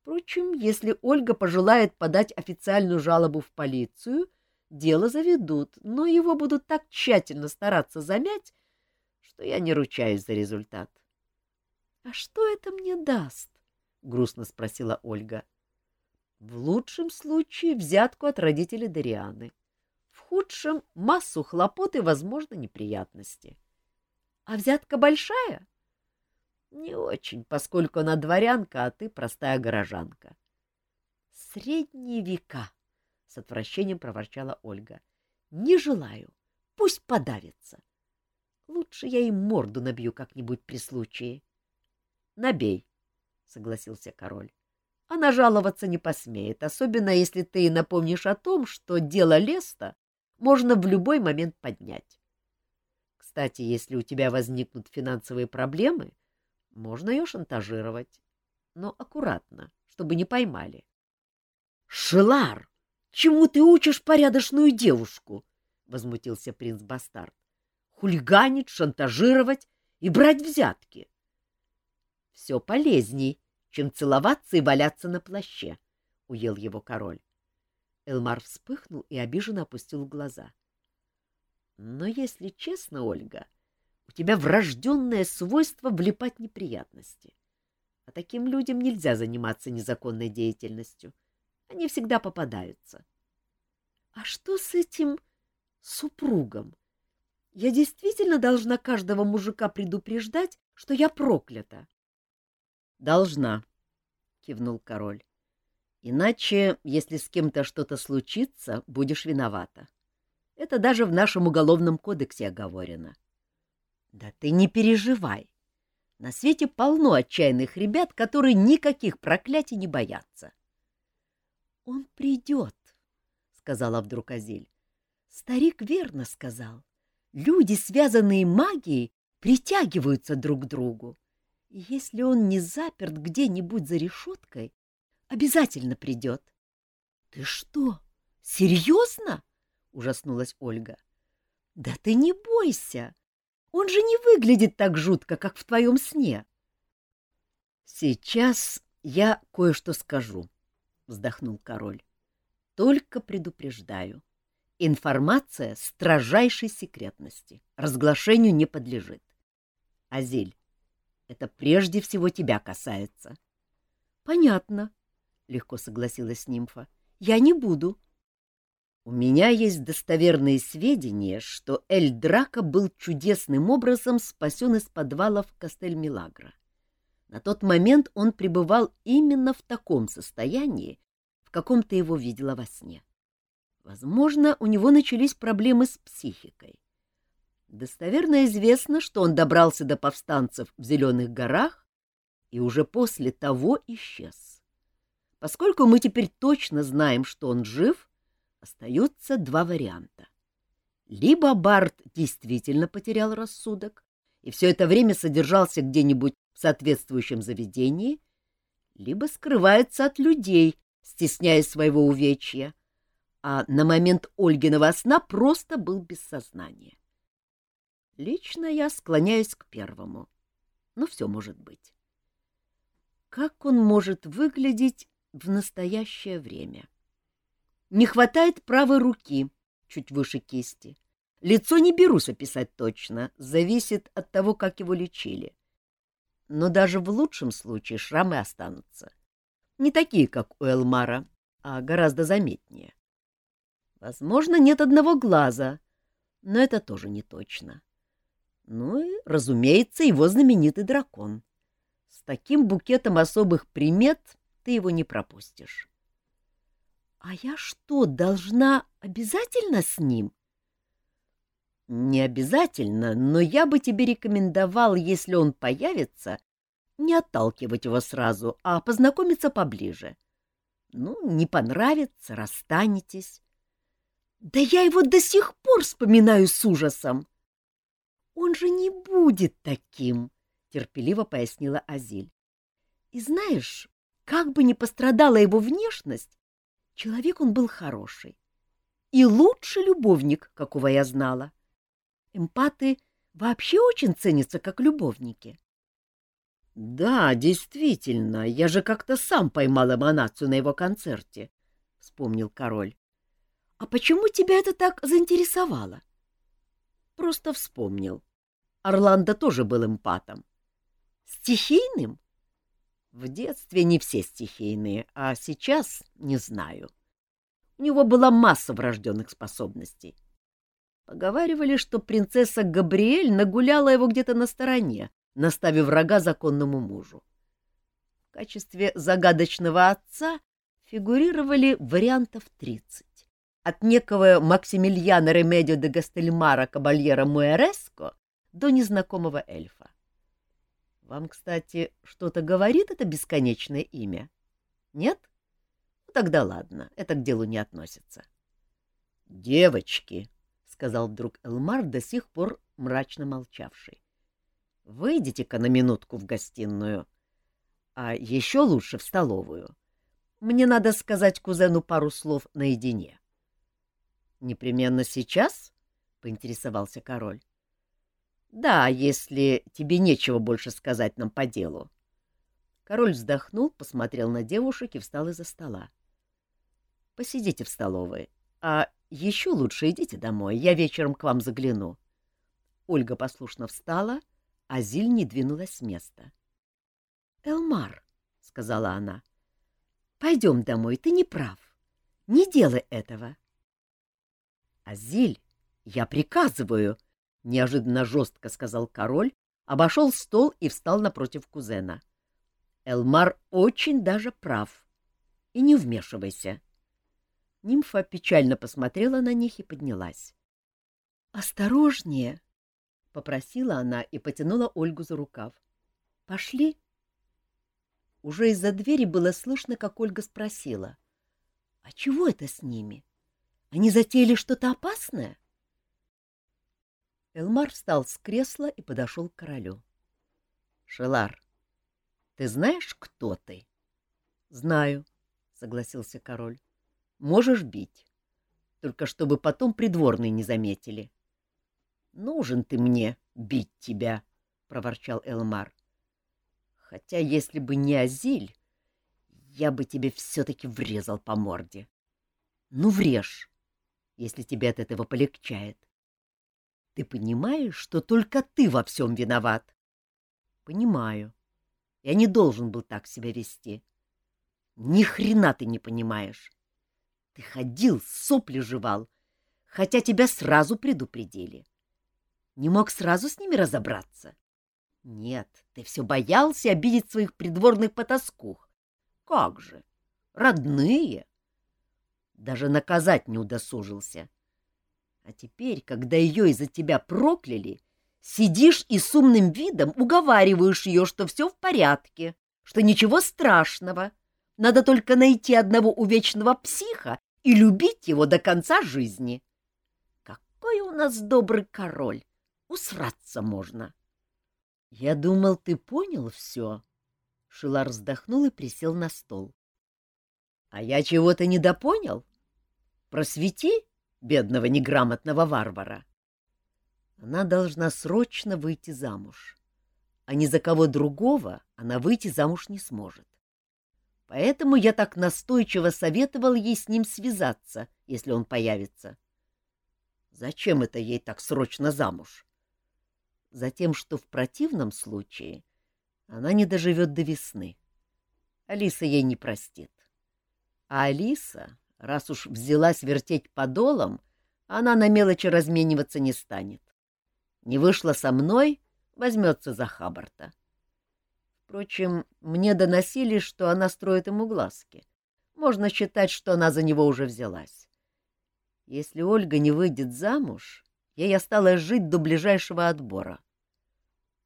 Впрочем, если Ольга пожелает подать официальную жалобу в полицию — дело заведут, но его будут так тщательно стараться замять, что я не ручаюсь за результат. — А что это мне даст? — грустно спросила Ольга. — В лучшем случае взятку от родителей Дарианы, в худшем — массу хлопот и, возможно, неприятности. — А взятка большая? — Не очень, поскольку она дворянка, а ты простая горожанка. — Средние века! — с отвращением проворчала Ольга. Не желаю. Пусть подавится. Лучше я им морду набью как-нибудь при случае. Набей, согласился король. она жаловаться не посмеет, особенно если ты напомнишь о том, что дело Леста можно в любой момент поднять. Кстати, если у тебя возникнут финансовые проблемы, можно ее шантажировать. Но аккуратно, чтобы не поймали. — Шелар, чему ты учишь порядочную девушку? — возмутился принц Бастард. — Хулиганить, шантажировать и брать взятки. — Все полезней, чем целоваться и валяться на плаще, — уел его король. Элмар вспыхнул и обиженно опустил глаза. Но, если честно, Ольга, у тебя врожденное свойство влипать неприятности. А таким людям нельзя заниматься незаконной деятельностью. Они всегда попадаются. А что с этим супругом? Я действительно должна каждого мужика предупреждать, что я проклята? — Должна, — кивнул король. — Иначе, если с кем-то что-то случится, будешь виновата. — это даже в нашем уголовном кодексе оговорено. Да ты не переживай. На свете полно отчаянных ребят, которые никаких проклятий не боятся. — Он придет, — сказала вдруг Азиль. Старик верно сказал. Люди, связанные магией, притягиваются друг к другу. Если он не заперт где-нибудь за решеткой, обязательно придет. — Ты что, серьезно? — ужаснулась Ольга. — Да ты не бойся! Он же не выглядит так жутко, как в твоем сне. — Сейчас я кое-что скажу, — вздохнул король. — Только предупреждаю. Информация строжайшей секретности. Разглашению не подлежит. Азиль, это прежде всего тебя касается. — Понятно, — легко согласилась нимфа. — Я не буду. — у меня есть достоверные сведения, что Эль Драко был чудесным образом спасен из подвалов Кастель-Милагро. На тот момент он пребывал именно в таком состоянии, в каком ты его видела во сне. Возможно, у него начались проблемы с психикой. Достоверно известно, что он добрался до повстанцев в Зеленых горах и уже после того исчез. Поскольку мы теперь точно знаем, что он жив, Остаются два варианта. Либо Барт действительно потерял рассудок и все это время содержался где-нибудь в соответствующем заведении, либо скрывается от людей, стесняя своего увечья, а на момент Ольгиного сна просто был без сознания. Лично я склоняюсь к первому, но все может быть. Как он может выглядеть в настоящее время? — не хватает правой руки, чуть выше кисти. Лицо не берусь описать точно, зависит от того, как его лечили. Но даже в лучшем случае шрамы останутся. Не такие, как у Элмара, а гораздо заметнее. Возможно, нет одного глаза, но это тоже не точно. Ну и, разумеется, его знаменитый дракон. С таким букетом особых примет ты его не пропустишь. А я что, должна обязательно с ним? Не обязательно, но я бы тебе рекомендовал, если он появится, не отталкивать его сразу, а познакомиться поближе. Ну, не понравится, расстанетесь. Да я его до сих пор вспоминаю с ужасом. Он же не будет таким, терпеливо пояснила Азиль. И знаешь, как бы ни пострадала его внешность, Человек он был хороший. И лучший любовник, какого я знала. Эмпаты вообще очень ценятся как любовники. — Да, действительно, я же как-то сам поймал эманацию на его концерте, — вспомнил король. — А почему тебя это так заинтересовало? — Просто вспомнил. Орландо тоже был эмпатом. — Стихийным? В детстве не все стихийные, а сейчас не знаю. У него была масса врожденных способностей. Поговаривали, что принцесса Габриэль нагуляла его где-то на стороне, наставив врага законному мужу. В качестве загадочного отца фигурировали вариантов 30. От некого Максимилиана Ремедио де Гастельмара Кабальера Муэреско до незнакомого эльфа. Вам, кстати, что-то говорит это бесконечное имя? Нет? Ну, тогда ладно, это к делу не относится. — Девочки, — сказал вдруг Элмар, до сих пор мрачно молчавший, — выйдите-ка на минутку в гостиную, а еще лучше в столовую. Мне надо сказать кузену пару слов наедине. — Непременно сейчас? — поинтересовался король. — Да, если тебе нечего больше сказать нам по делу. Король вздохнул, посмотрел на девушек и встал из-за стола. — Посидите в столовой, а еще лучше идите домой, я вечером к вам загляну. Ольга послушно встала, а Зиль не двинулась с места. — Элмар, — сказала она, — пойдем домой, ты не прав. Не делай этого. — Азиль, я приказываю, — неожиданно жестко сказал король, обошел стол и встал напротив кузена. Элмар очень даже прав. И не вмешивайся. Нимфа печально посмотрела на них и поднялась. — Осторожнее! — попросила она и потянула Ольгу за рукав. — Пошли. Уже из-за двери было слышно, как Ольга спросила. — А чего это с ними? Они затеяли что-то опасное? Элмар встал с кресла и подошел к королю. — Шелар, ты знаешь, кто ты? — Знаю, — согласился король. — Можешь бить. Только чтобы потом придворные не заметили. — Нужен ты мне, бить тебя, — проворчал Элмар. — Хотя, если бы не Азиль, я бы тебе все-таки врезал по морде. Ну, врежь, если тебе от этого полегчает. Ты понимаешь, что только ты во всем виноват? — Понимаю. Я не должен был так себя вести. Ни хрена ты не понимаешь. Ты ходил, сопли жевал, хотя тебя сразу предупредили. Не мог сразу с ними разобраться? Нет, ты все боялся обидеть своих придворных потаскух. Как же, родные. Даже наказать не удосужился. А теперь, когда ее из-за тебя прокляли, Сидишь и с умным видом уговариваешь ее, что все в порядке, что ничего страшного. Надо только найти одного увечного психа и любить его до конца жизни. Какой у нас добрый король! Усраться можно. — Я думал, ты понял все. Шилар вздохнул и присел на стол. — А я чего-то недопонял? Просвети бедного неграмотного варвара. — она должна срочно выйти замуж, а ни за кого другого она выйти замуж не сможет. Поэтому я так настойчиво советовал ей с ним связаться, если он появится. Зачем это ей так срочно замуж? Затем, что в противном случае она не доживет до весны. Алиса ей не простит. А Алиса, раз уж взялась вертеть подолом, она на мелочи размениваться не станет. Не вышла со мной, возьмется за Хаббарта. Впрочем, мне доносили, что она строит ему глазки. Можно считать, что она за него уже взялась. Если Ольга не выйдет замуж, ей осталось жить до ближайшего отбора.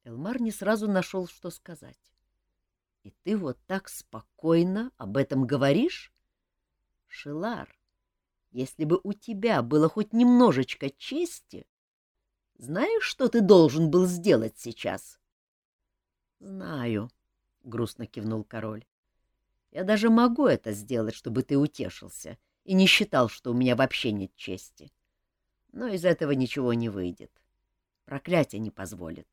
Элмар не сразу нашел, что сказать. — И ты вот так спокойно об этом говоришь? Шилар, если бы у тебя было хоть немножечко чести, знаешь, что ты должен был сделать сейчас? — Знаю, — грустно кивнул король. — Я даже могу это сделать, чтобы ты утешился и не считал, что у меня вообще нет чести. Но из этого ничего не выйдет. Проклятие не позволит.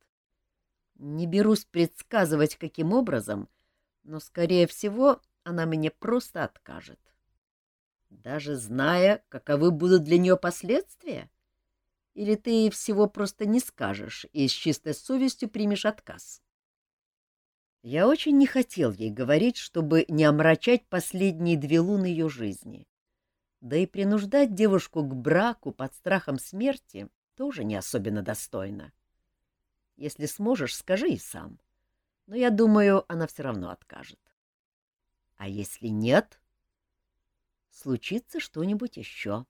Не берусь предсказывать, каким образом, но, скорее всего, она мне просто откажет. Даже зная, каковы будут для нее последствия? Или ты всего просто не скажешь и с чистой совестью примешь отказ? Я очень не хотел ей говорить, чтобы не омрачать последние две луны ее жизни. Да и принуждать девушку к браку под страхом смерти тоже не особенно достойно. Если сможешь, скажи и сам. Но я думаю, она все равно откажет. А если нет, случится что-нибудь еще.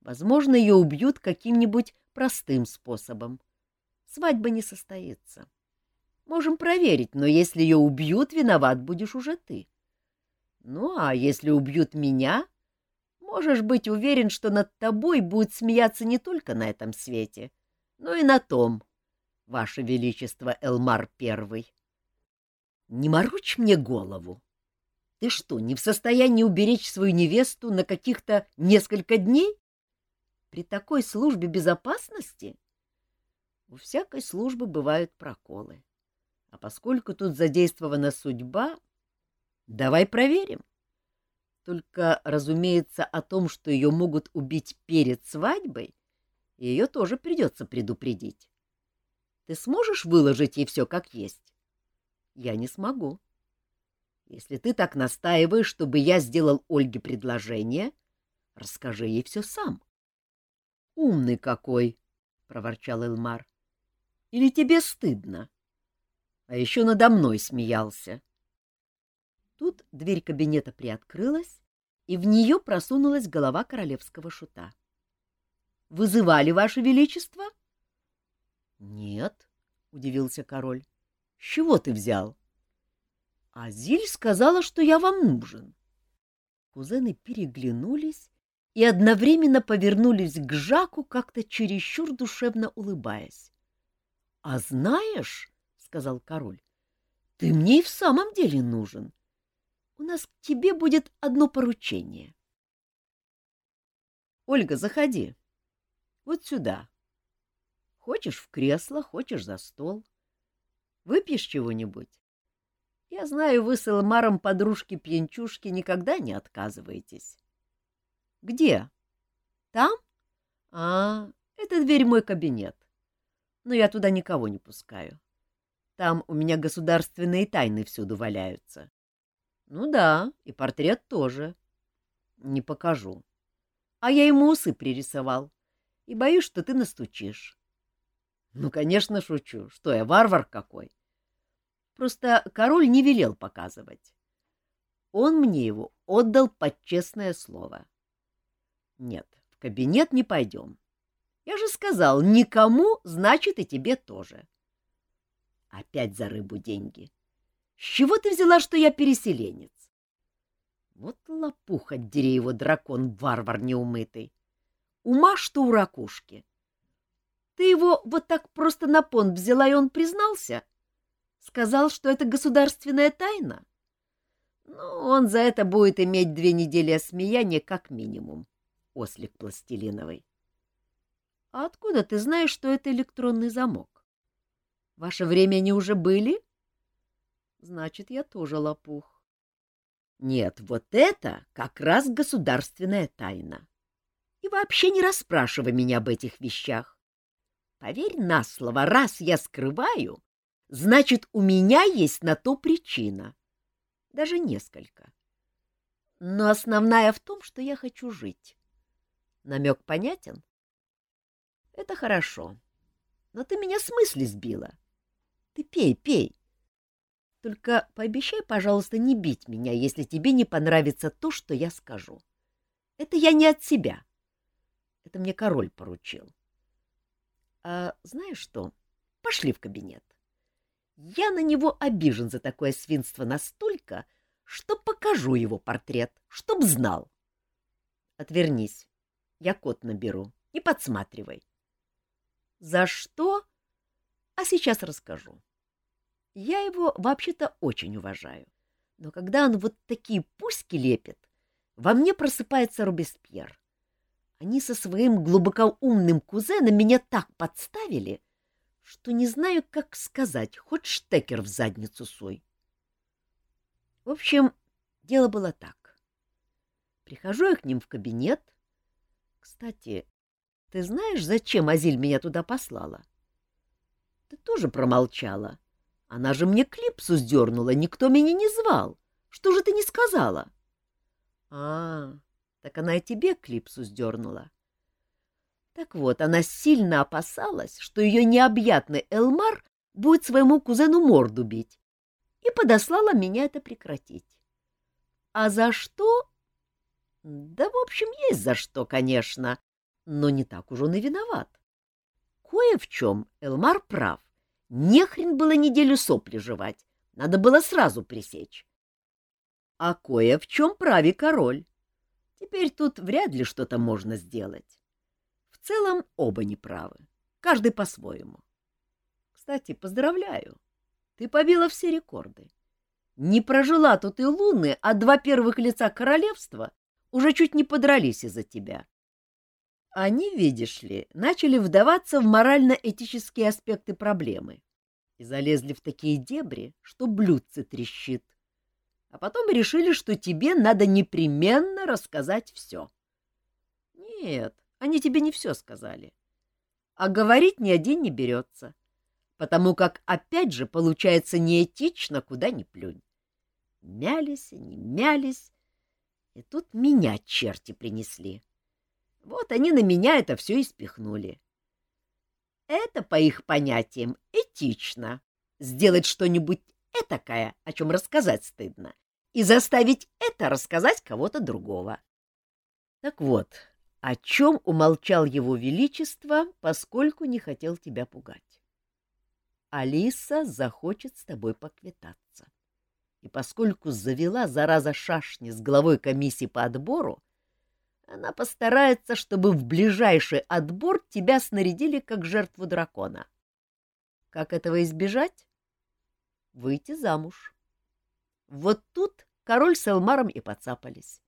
Возможно, ее убьют каким-нибудь простым способом. Свадьба не состоится. Можем проверить, но если ее убьют, виноват будешь уже ты. Ну, а если убьют меня, можешь быть уверен, что над тобой будет смеяться не только на этом свете, но и на том, Ваше Величество Элмар Первый. Не морочь мне голову. Ты что, не в состоянии уберечь свою невесту на каких-то несколько дней? При такой службе безопасности? У всякой службы бывают проколы. А поскольку тут задействована судьба, давай проверим. Только, разумеется, о том, что ее могут убить перед свадьбой, ее тоже придется предупредить. Ты сможешь выложить ей все как есть? Я не смогу. Если ты так настаиваешь, чтобы я сделал Ольге предложение, расскажи ей все сам. — Умный какой! — проворчал Элмар. — Или тебе стыдно? А еще надо мной смеялся. Тут дверь кабинета приоткрылась, и в нее просунулась голова королевского шута. — Вызывали, Ваше Величество? — Нет, — удивился король. — С чего ты взял? Азиль сказала, что я вам нужен. Кузены переглянулись и одновременно повернулись к Жаку, как-то чересчур душевно улыбаясь. — А знаешь, — сказал король, — ты мне и в самом деле нужен. У нас к тебе будет одно поручение. — Ольга, заходи. Вот сюда. Хочешь в кресло, хочешь за стол. Выпьешь чего-нибудь? Я знаю, вы с Элмаром подружки-пьянчушки никогда не отказываетесь. — Где? — Там? — А, это дверь мой кабинет. Но я туда никого не пускаю. Там у меня государственные тайны всюду валяются. Ну да, и портрет тоже. Не покажу. А я ему усы пририсовал. И боюсь, что ты настучишь. Ну, конечно, шучу. Что я, варвар какой? Просто король не велел показывать. Он мне его отдал под честное слово. Нет, в кабинет не пойдем. Я же сказал, никому, значит, и тебе тоже. Опять за рыбу деньги. С чего ты взяла, что я переселенец? Вот лопуха, дери его, дракон, варвар неумытый. Ума, что у ракушки. Ты его вот так просто на понт взяла, и он признался? Сказал, что это государственная тайна? Ну, он за это будет иметь две недели осмеяния как минимум, ослик пластилиновый. А откуда ты знаешь, что это электронный замок? Ваше время они уже были? Значит, я тоже лопух. Нет, вот это как раз государственная тайна. И вообще не расспрашивай меня об этих вещах. Поверь на слово, раз я скрываю, Значит, у меня есть на то причина. Даже несколько. Но основная в том, что я хочу жить. Намек понятен? Это хорошо. Но ты меня с мысли сбила. Ты пей, пей. Только пообещай, пожалуйста, не бить меня, если тебе не понравится то, что я скажу. Это я не от себя. Это мне король поручил. А знаешь что? Пошли в кабинет. Я на него обижен за такое свинство настолько, что покажу его портрет, чтоб знал. Отвернись, я код наберу, не подсматривай. За что? А сейчас расскажу. Я его вообще-то очень уважаю, но когда он вот такие пуськи лепит, во мне просыпается Робеспьер. Они со своим глубокоумным кузеном меня так подставили — что не знаю, как сказать, хоть штекер в задницу сой. В общем, дело было так. Прихожу я к ним в кабинет. Кстати, ты знаешь, зачем Азиль меня туда послала? Ты тоже промолчала. Она же мне клипсу сдернула, никто меня не звал. Что же ты не сказала? А, так она и тебе клипсу сдернула. Так вот, она сильно опасалась, что ее необъятный Элмар будет своему кузену морду бить, и подослала меня это прекратить. А за что? Да, в общем, есть за что, конечно, но не так уж он и виноват. Кое в чем Элмар прав. Не хрен было неделю сопли жевать, надо было сразу пресечь. а кое в чем праве король. Теперь тут вряд ли что-то можно сделать. Целом оба неправы, каждый по-своему. Кстати, поздравляю, ты побила все рекорды. Не прожила тут и луны, а два первых лица королевства уже чуть не подрались из-за тебя. Они, видишь ли, начали вдаваться в морально-этические аспекты проблемы и залезли в такие дебри, что блюдце трещит. А потом решили, что тебе надо непременно рассказать все. Нет, они тебе не все сказали. А говорить ни один не берется, потому как, опять же, получается неэтично, куда ни плюнь. Мялись они, мялись, и тут меня черти принесли. Вот они на меня это все и спихнули. Это, по их понятиям, этично. Сделать что-нибудь этакое, о чем рассказать стыдно, и заставить это рассказать кого-то другого. Так вот, о чем умолчал его величество, поскольку не хотел тебя пугать. Алиса захочет с тобой поквитаться. И поскольку завела зараза шашни с главой комиссии по отбору, она постарается, чтобы в ближайший отбор тебя снарядили как жертву дракона. Как этого избежать? Выйти замуж. Вот тут король с Элмаром и подцапались.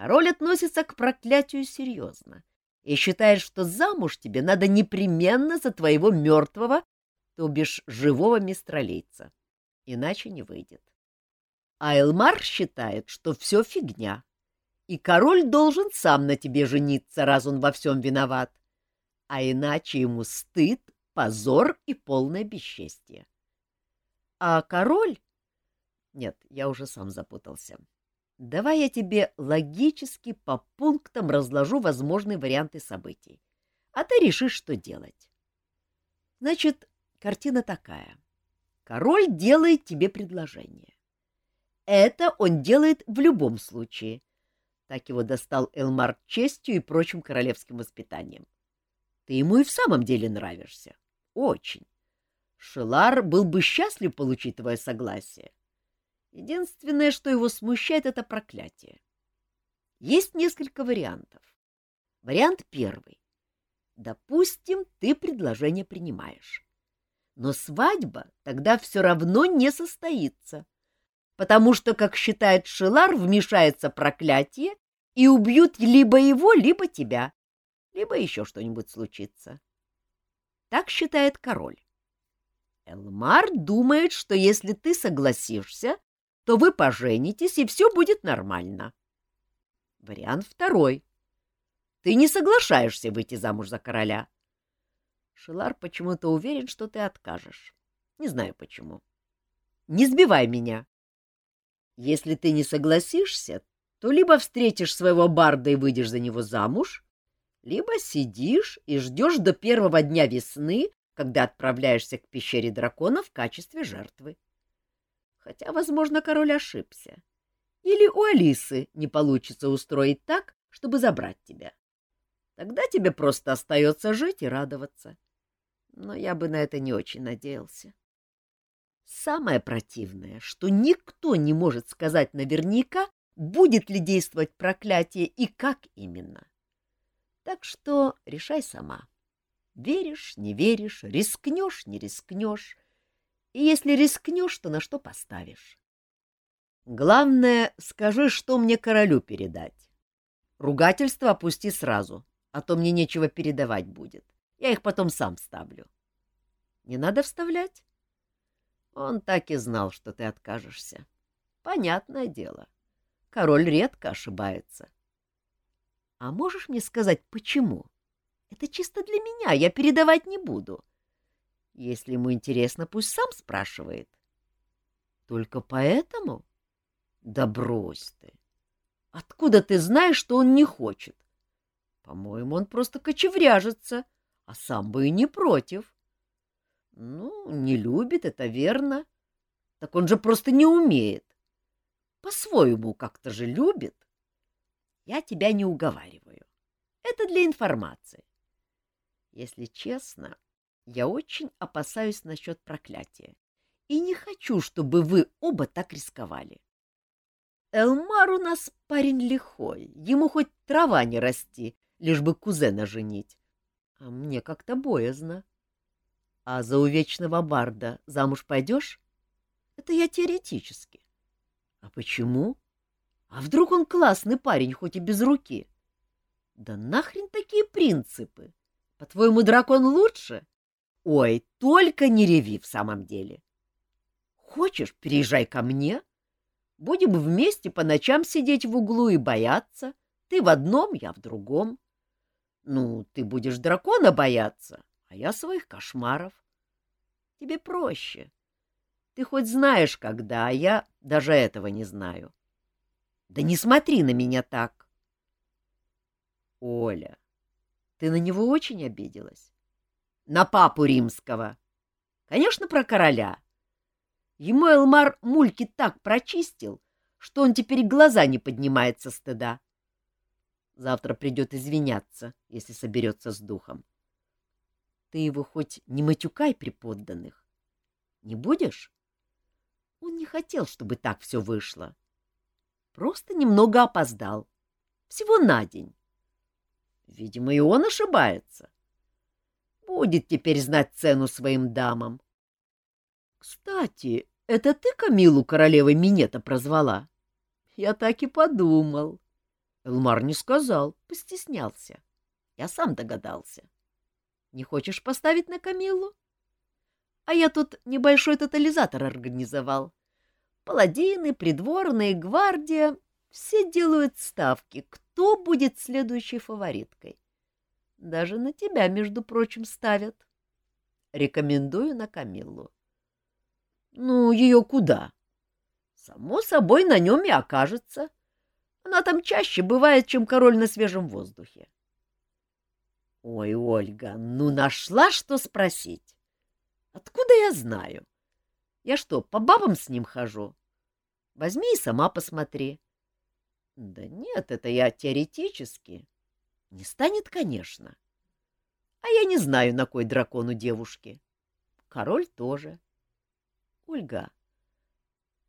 Король относится к проклятию серьезно и считает, что замуж тебе надо непременно за твоего мертвого, то бишь живого мистралейца. Иначе не выйдет. А Элмар считает, что все фигня, и король должен сам на тебе жениться, раз он во всем виноват, а иначе ему стыд, позор и полное бесчестие. А король... Нет, я уже сам запутался. Давай я тебе логически по пунктам разложу возможные варианты событий, а ты решишь, что делать. Значит, картина такая. Король делает тебе предложение. Это он делает в любом случае, так его достал Элмар честью и прочим королевским воспитанием. Ты ему и в самом деле нравишься. Очень. Шелар был бы счастлив получить твое согласие. Единственное, что его смущает, — это проклятие. Есть несколько вариантов. Вариант первый. Допустим, ты предложение принимаешь. Но свадьба тогда все равно не состоится, потому что, как считает Шелар, вмешается проклятие и убьют либо его, либо тебя, либо еще что-нибудь случится. Так считает король. Элмар думает, что если ты согласишься, то вы поженитесь, и все будет нормально. Вариант второй. Ты не соглашаешься выйти замуж за короля. Шелар почему-то уверен, что ты откажешь. Не знаю почему. Не сбивай меня. Если ты не согласишься, то либо встретишь своего барда и выйдешь за него замуж, либо сидишь и ждешь до первого дня весны, когда отправляешься к пещере дракона в качестве жертвы. Хотя, возможно, король ошибся. Или у Алисы не получится устроить так, чтобы забрать тебя. Тогда тебе просто остается жить и радоваться. Но я бы на это не очень надеялся. Самое противное, что никто не может сказать наверняка, будет ли действовать проклятие и как именно. Так что решай сама. Веришь, не веришь, рискнешь, не рискнешь. И если рискнешь, то на что поставишь? Главное, скажи, что мне королю передать. Ругательство опусти сразу, а то мне нечего передавать будет. Я их потом сам вставлю. Не надо вставлять? Он так и знал, что ты откажешься. Понятное дело. Король редко ошибается. А можешь мне сказать, почему? Это чисто для меня, я передавать не буду. Если ему интересно, пусть сам спрашивает. Только поэтому? Да брось ты. Откуда ты знаешь, что он не хочет? По-моему, он просто кочевряжется, а сам бы и не против. Ну, не любит, это верно. Так он же просто не умеет. По-своему как-то же любит. Я тебя не уговариваю. Это для информации. Если честно, я очень опасаюсь насчет проклятия и не хочу, чтобы вы оба так рисковали. Элмар у нас парень лихой, ему хоть трава не расти, лишь бы кузена женить. А мне как-то боязно. А за увечного барда замуж пойдешь? Это я теоретически. А почему? А вдруг он классный парень, хоть и без руки? Да нахрен такие принципы? По-твоему, дракон лучше? Ой, только не реви в самом деле. Хочешь, переезжай ко мне? Будем вместе по ночам сидеть в углу и бояться. Ты в одном, я в другом. Ну, ты будешь дракона бояться, а я своих кошмаров. Тебе проще. Ты хоть знаешь, когда, а я даже этого не знаю. Да не смотри на меня так. Оля, ты на него очень обиделась? На папу римского. Конечно, про короля. Ему Элмар мульки так прочистил, что он теперь глаза не поднимает со стыда. Завтра придет извиняться, если соберется с духом. Ты его хоть не матюкай при подданных. Не будешь? Он не хотел, чтобы так все вышло. Просто немного опоздал. Всего на день. Видимо, и он ошибается. Будет теперь знать цену своим дамам. Кстати, это ты Камилу королевой Минета прозвала? Я так и подумал. Элмар не сказал, постеснялся. Я сам догадался. Не хочешь поставить на Камилу? А я тут небольшой тотализатор организовал. Паладины, придворные, гвардия — все делают ставки, кто будет следующей фавориткой. Даже на тебя, между прочим, ставят. Рекомендую на Камиллу. Ну, ее куда? Само собой, на нем и окажется. Она там чаще бывает, чем король на свежем воздухе. Ой, Ольга, ну нашла, что спросить. Откуда я знаю? Я что, по бабам с ним хожу? Возьми и сама посмотри. Да нет, это я теоретически. Не станет, конечно. А я не знаю, на кой дракону девушки. Король тоже. Ольга,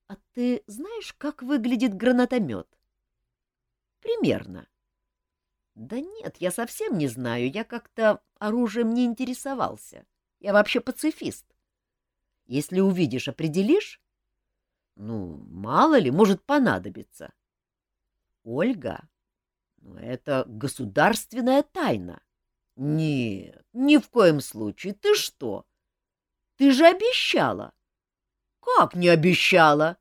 а ты знаешь, как выглядит гранатомет? Примерно. Да нет, я совсем не знаю. Я как-то оружием не интересовался. Я вообще пацифист. Если увидишь, определишь? Ну, мало ли, может понадобиться. Ольга, ну это государственная тайна. Нет, ни в коем случае. Ты что? Ты же обещала. Как не обещала?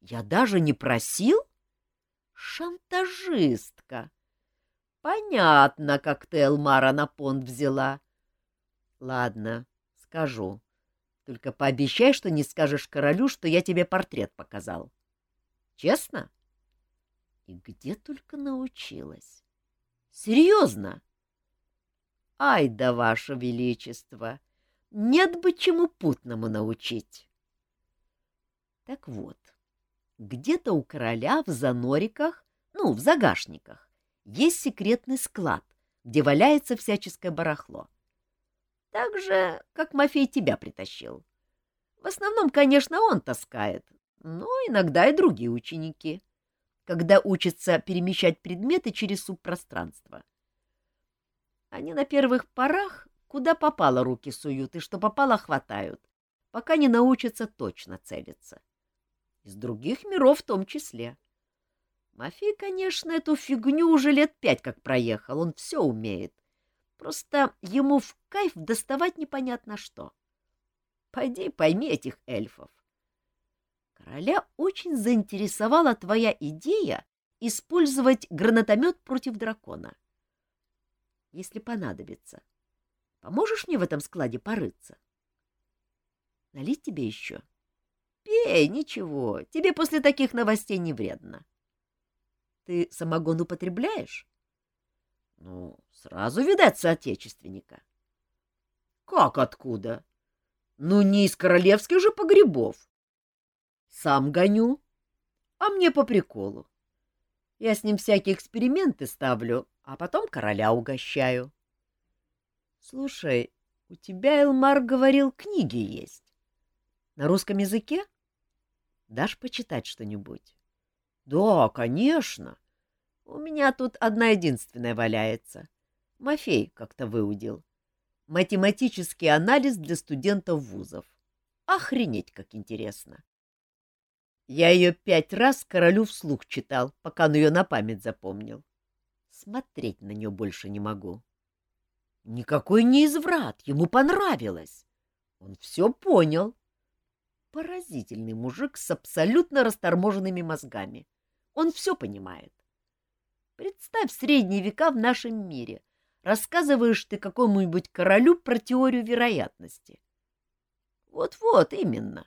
Я даже не просил? Шантажистка. Понятно, как ты Элмара на понт взяла. Ладно, скажу. Только пообещай, что не скажешь королю, что я тебе портрет показал. Честно? И где только научилась. Серьезно? Ай да, ваше величество! Нет бы чему путному научить. Так вот, где-то у короля в занориках, ну, в загашниках, есть секретный склад, где валяется всяческое барахло. Так же, как Мафей тебя притащил. В основном, конечно, он таскает, но иногда и другие ученики, когда учатся перемещать предметы через субпространство. Они на первых порах куда попало руки суют и что попало хватают, пока не научатся точно целиться. Из других миров в том числе. Мафей, конечно, эту фигню уже лет пять как проехал, он все умеет. Просто ему в кайф доставать непонятно что. Пойди пойми этих эльфов. Короля очень заинтересовала твоя идея использовать гранатомет против дракона. Если понадобится, поможешь мне в этом складе порыться? Налить тебе еще? Пей, ничего, тебе после таких новостей не вредно. Ты самогон употребляешь? Ну, сразу видать соотечественника. Как откуда? Ну, не из королевских же погребов. Сам гоню, а мне по приколу. Я с ним всякие эксперименты ставлю, а потом короля угощаю. Слушай, у тебя, Элмар, говорил, книги есть. На русском языке? Дашь почитать что-нибудь? Да, конечно. У меня тут одна единственная валяется. Мафей как-то выудил. Математический анализ для студентов вузов. Охренеть, как интересно. Я ее пять раз королю вслух читал, пока он ее на память запомнил. Смотреть на нее больше не могу. Никакой не изврат, ему понравилось. Он все понял. Поразительный мужик с абсолютно расторможенными мозгами. Он все понимает. Представь средние века в нашем мире. Рассказываешь ты какому-нибудь королю про теорию вероятности. Вот-вот, именно.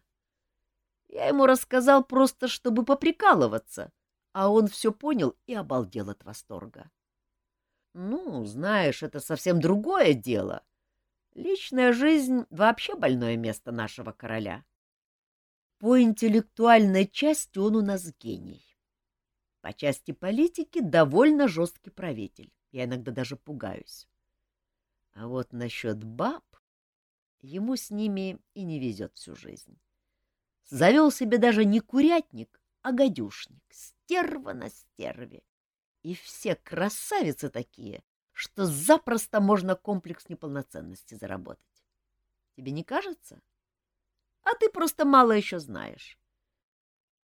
Я ему рассказал просто, чтобы поприкалываться, а он все понял и обалдел от восторга. Ну, знаешь, это совсем другое дело. Личная жизнь — вообще больное место нашего короля. По интеллектуальной части он у нас гений. По части политики довольно жесткий правитель. Я иногда даже пугаюсь. А вот насчет баб ему с ними и не везет всю жизнь. Завел себе даже не курятник, а гадюшник, стерва на стерве. И все красавицы такие, что запросто можно комплекс неполноценности заработать. Тебе не кажется? А ты просто мало еще знаешь.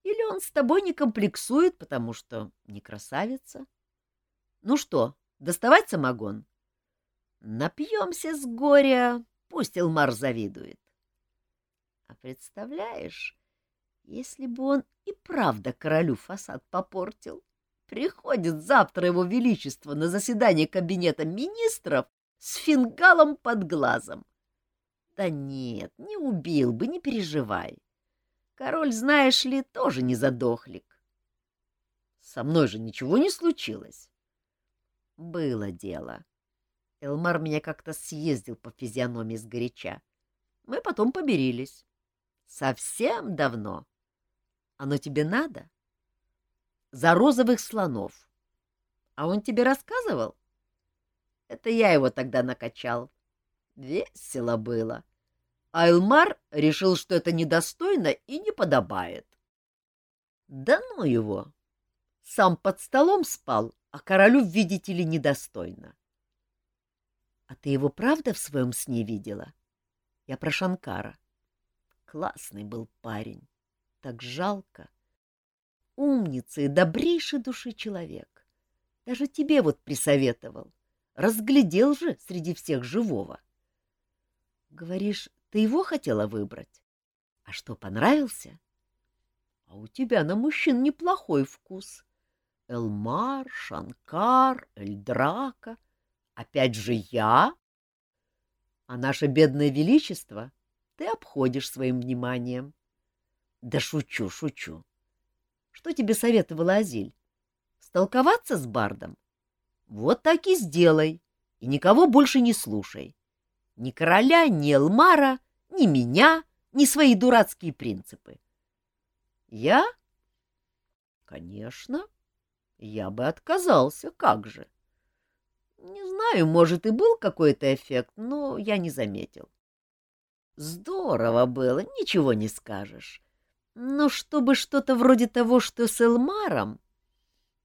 Или он с тобой не комплексует, потому что не красавица? Ну что, доставать самогон? Напьемся с горя, пусть Элмар завидует. А представляешь, если бы он и правда королю фасад попортил? Приходит завтра его величество на заседание кабинета министров с фингалом под глазом. Да нет, не убил бы, не переживай. Король, знаешь ли, тоже не задохлик. Со мной же ничего не случилось. Было дело. Элмар меня как-то съездил по физиономии сгоряча. Мы потом помирились. Совсем давно. Оно тебе надо? за розовых слонов. А он тебе рассказывал? Это я его тогда накачал. Весело было. А Элмар решил, что это недостойно и не подобает. Да ну его! Сам под столом спал, а королю, видите ли, недостойно. А ты его правда в своем сне видела? Я про Шанкара. Классный был парень. Так жалко умница и добрейший души человек. Даже тебе вот присоветовал. Разглядел же среди всех живого. Говоришь, ты его хотела выбрать? А что, понравился? А у тебя на мужчин неплохой вкус. Элмар, Шанкар, Эльдрака. Опять же я. А наше бедное величество ты обходишь своим вниманием. Да шучу, шучу. Что тебе советовала Азиль? Столковаться с Бардом? Вот так и сделай, и никого больше не слушай. Ни короля, ни Элмара, ни меня, ни свои дурацкие принципы. Я? Конечно, я бы отказался, как же. Не знаю, может, и был какой-то эффект, но я не заметил. Здорово было, ничего не скажешь. Но чтобы что-то вроде того, что с Элмаром...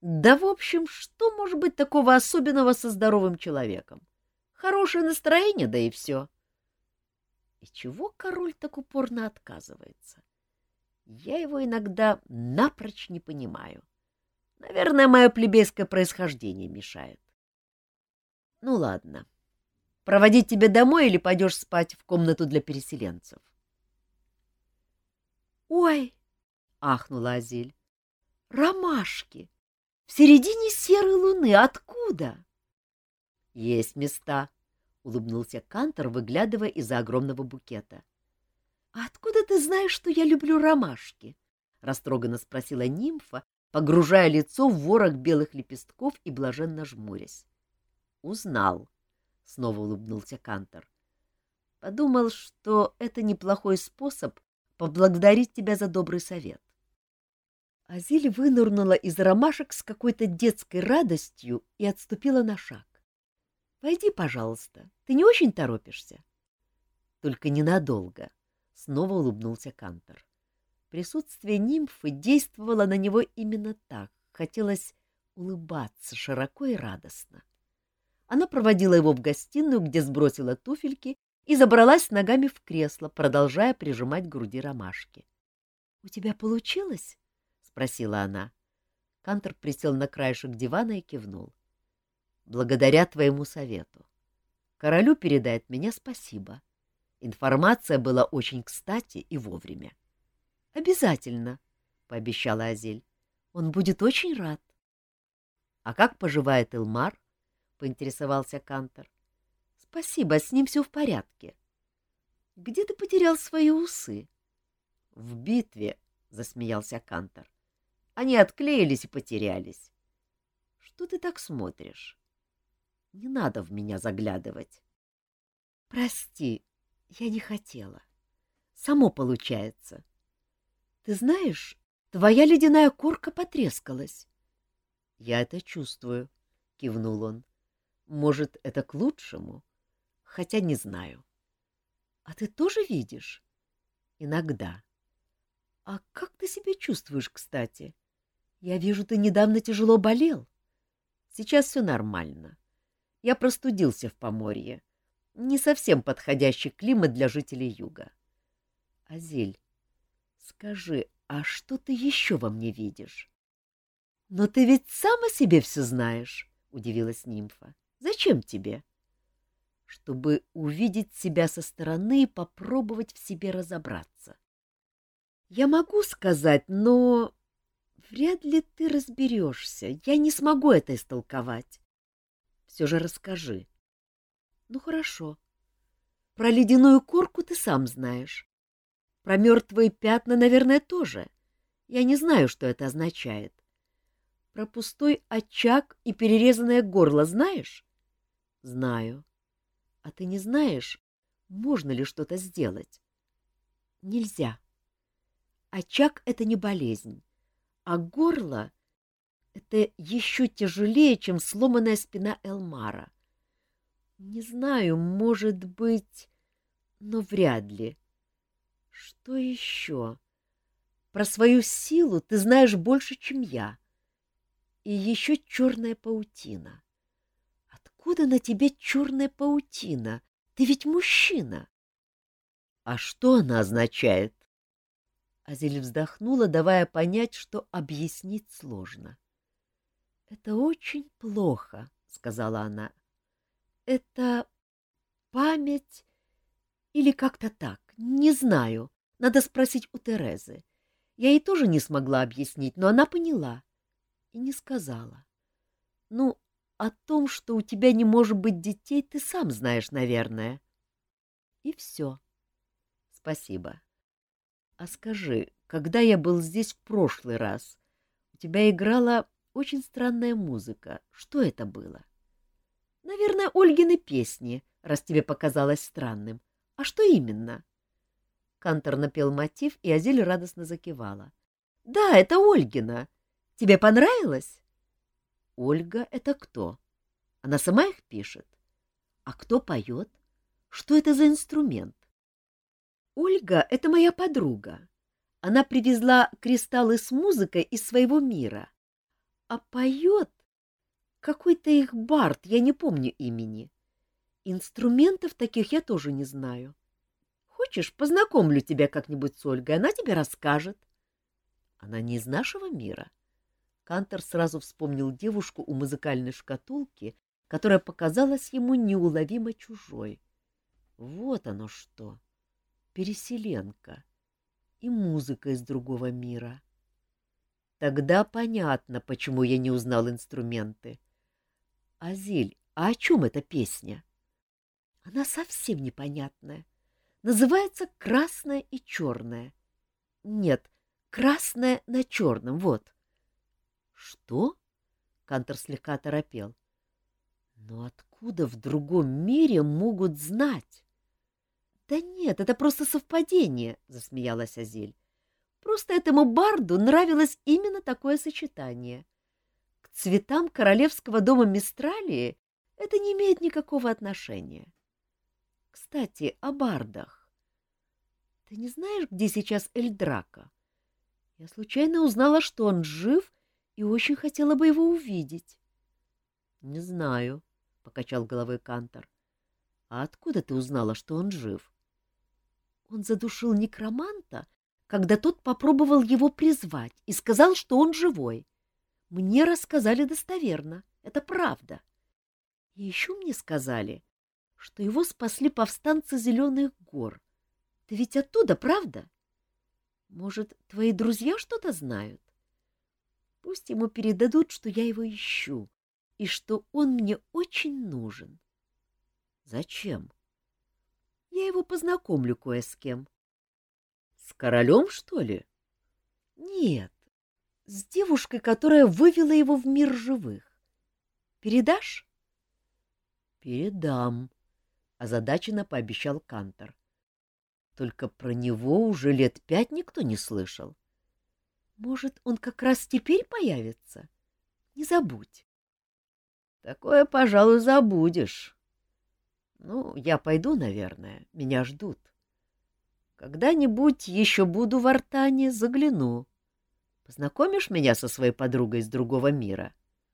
Да, в общем, что может быть такого особенного со здоровым человеком? Хорошее настроение, да и все. И чего король так упорно отказывается? Я его иногда напрочь не понимаю. Наверное, мое плебейское происхождение мешает. Ну ладно. Проводить тебя домой или пойдешь спать в комнату для переселенцев? «Ой!» — ахнула Азиль. «Ромашки! В середине серой луны! Откуда?» «Есть места!» — улыбнулся Кантор, выглядывая из-за огромного букета. «А откуда ты знаешь, что я люблю ромашки?» — растроганно спросила нимфа, погружая лицо в ворох белых лепестков и блаженно жмурясь. «Узнал», — снова улыбнулся Кантор. Подумал, что это неплохой способ поблагодарить тебя за добрый совет. Азиль вынырнула из ромашек с какой-то детской радостью и отступила на шаг. — Пойди, пожалуйста, ты не очень торопишься? — Только ненадолго, — снова улыбнулся Кантор. Присутствие нимфы действовало на него именно так. Хотелось улыбаться широко и радостно. Она проводила его в гостиную, где сбросила туфельки и забралась ногами в кресло, продолжая прижимать к груди ромашки. — У тебя получилось? — спросила она. Кантор присел на краешек дивана и кивнул. — Благодаря твоему совету. Королю передает меня спасибо. Информация была очень кстати и вовремя. — Обязательно, — пообещала Азель. — Он будет очень рад. — А как поживает Илмар? — поинтересовался Кантор. — Спасибо, с ним все в порядке. — Где ты потерял свои усы? — В битве, — засмеялся Кантор. Они отклеились и потерялись. — Что ты так смотришь? Не надо в меня заглядывать. — Прости, я не хотела. Само получается. Ты знаешь, твоя ледяная корка потрескалась. — Я это чувствую, — кивнул он. — Может, это к лучшему? Хотя не знаю. — А ты тоже видишь? — Иногда. — А как ты себя чувствуешь, кстати? Я вижу, ты недавно тяжело болел. Сейчас все нормально. Я простудился в Поморье. Не совсем подходящий климат для жителей юга. Азель, скажи, а что ты еще во мне видишь? — Но ты ведь сам о себе все знаешь, — удивилась нимфа. — Зачем тебе? — Чтобы увидеть себя со стороны и попробовать в себе разобраться. — Я могу сказать, но вряд ли ты разберешься. Я не смогу это истолковать. Все же расскажи. Ну, хорошо. Про ледяную корку ты сам знаешь. Про мертвые пятна, наверное, тоже. Я не знаю, что это означает. Про пустой очаг и перерезанное горло знаешь? Знаю. А ты не знаешь, можно ли что-то сделать? Нельзя. Очаг — это не болезнь, а горло это еще тяжелее, чем сломанная спина Элмара. Не знаю, может быть, но вряд ли. Что еще? Про свою силу ты знаешь больше, чем я. И еще черная паутина. Откуда на тебе черная паутина? Ты ведь мужчина. А что она означает? Азель вздохнула, давая понять, что объяснить сложно. Это очень плохо, сказала она. Это память или как-то так, не знаю. Надо спросить у Терезы. Я ей тоже не смогла объяснить, но она поняла и не сказала. Ну, о том, что у тебя не может быть детей, ты сам знаешь, наверное. И все. Спасибо. А скажи, когда я был здесь в прошлый раз, у тебя играла очень странная музыка. Что это было? — Наверное, Ольгины песни, раз тебе показалось странным. А что именно? Кантор напел мотив, и Азель радостно закивала. — Да, это Ольгина. Тебе понравилось? — Ольга — это кто? Она сама их пишет? А кто поет? Что это за инструмент? — Ольга — это моя подруга. Она привезла кристаллы с музыкой из своего мира а поет какой-то их бард, я не помню имени. Инструментов таких я тоже не знаю. Хочешь, познакомлю тебя как-нибудь с Ольгой, она тебе расскажет. Она не из нашего мира. Кантор сразу вспомнил девушку у музыкальной шкатулки, которая показалась ему неуловимо чужой. Вот оно что! Переселенка и музыка из другого мира. Тогда понятно, почему я не узнал инструменты. Азиль, а о чем эта песня? Она совсем непонятная. Называется «Красное и черное». Нет, «Красное на черном», вот. Что? Кантор слегка торопел. Но откуда в другом мире могут знать? Да нет, это просто совпадение, засмеялась Азиль. Просто этому барду нравилось именно такое сочетание. К цветам королевского дома Мистралии это не имеет никакого отношения. Кстати, о бардах. Ты не знаешь, где сейчас Эльдрака? Я случайно узнала, что он жив, и очень хотела бы его увидеть. — Не знаю, — покачал головой Кантор. — А откуда ты узнала, что он жив? Он задушил некроманта, когда тот попробовал его призвать и сказал, что он живой. Мне рассказали достоверно, это правда. И еще мне сказали, что его спасли повстанцы Зеленых гор. Ты ведь оттуда, правда? Может, твои друзья что-то знают? Пусть ему передадут, что я его ищу, и что он мне очень нужен. — Зачем? — Я его познакомлю кое с кем. — С королем, что ли? — Нет, с девушкой, которая вывела его в мир живых. Передашь? — Передам, — озадаченно пообещал Кантор. Только про него уже лет пять никто не слышал. Может, он как раз теперь появится? Не забудь. Такое, пожалуй, забудешь. Ну, я пойду, наверное, меня ждут. Когда-нибудь еще буду в Артане, загляну. Познакомишь меня со своей подругой из другого мира?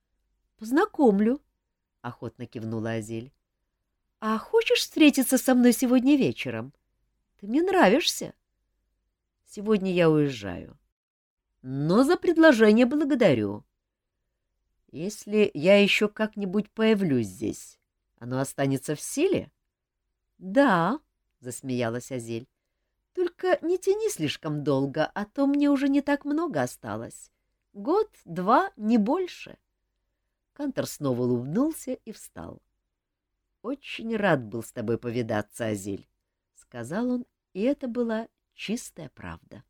— Познакомлю, — охотно кивнула Азель. — А хочешь встретиться со мной сегодня вечером? Ты мне нравишься. Сегодня я уезжаю. Но за предложение благодарю. Если я еще как-нибудь появлюсь здесь, оно останется в силе? — Да, — засмеялась Азель. — Только не тяни слишком долго, а то мне уже не так много осталось. Год, два, не больше. Кантор снова улыбнулся и встал. — Очень рад был с тобой повидаться, Азель сказал он, и это была чистая правда.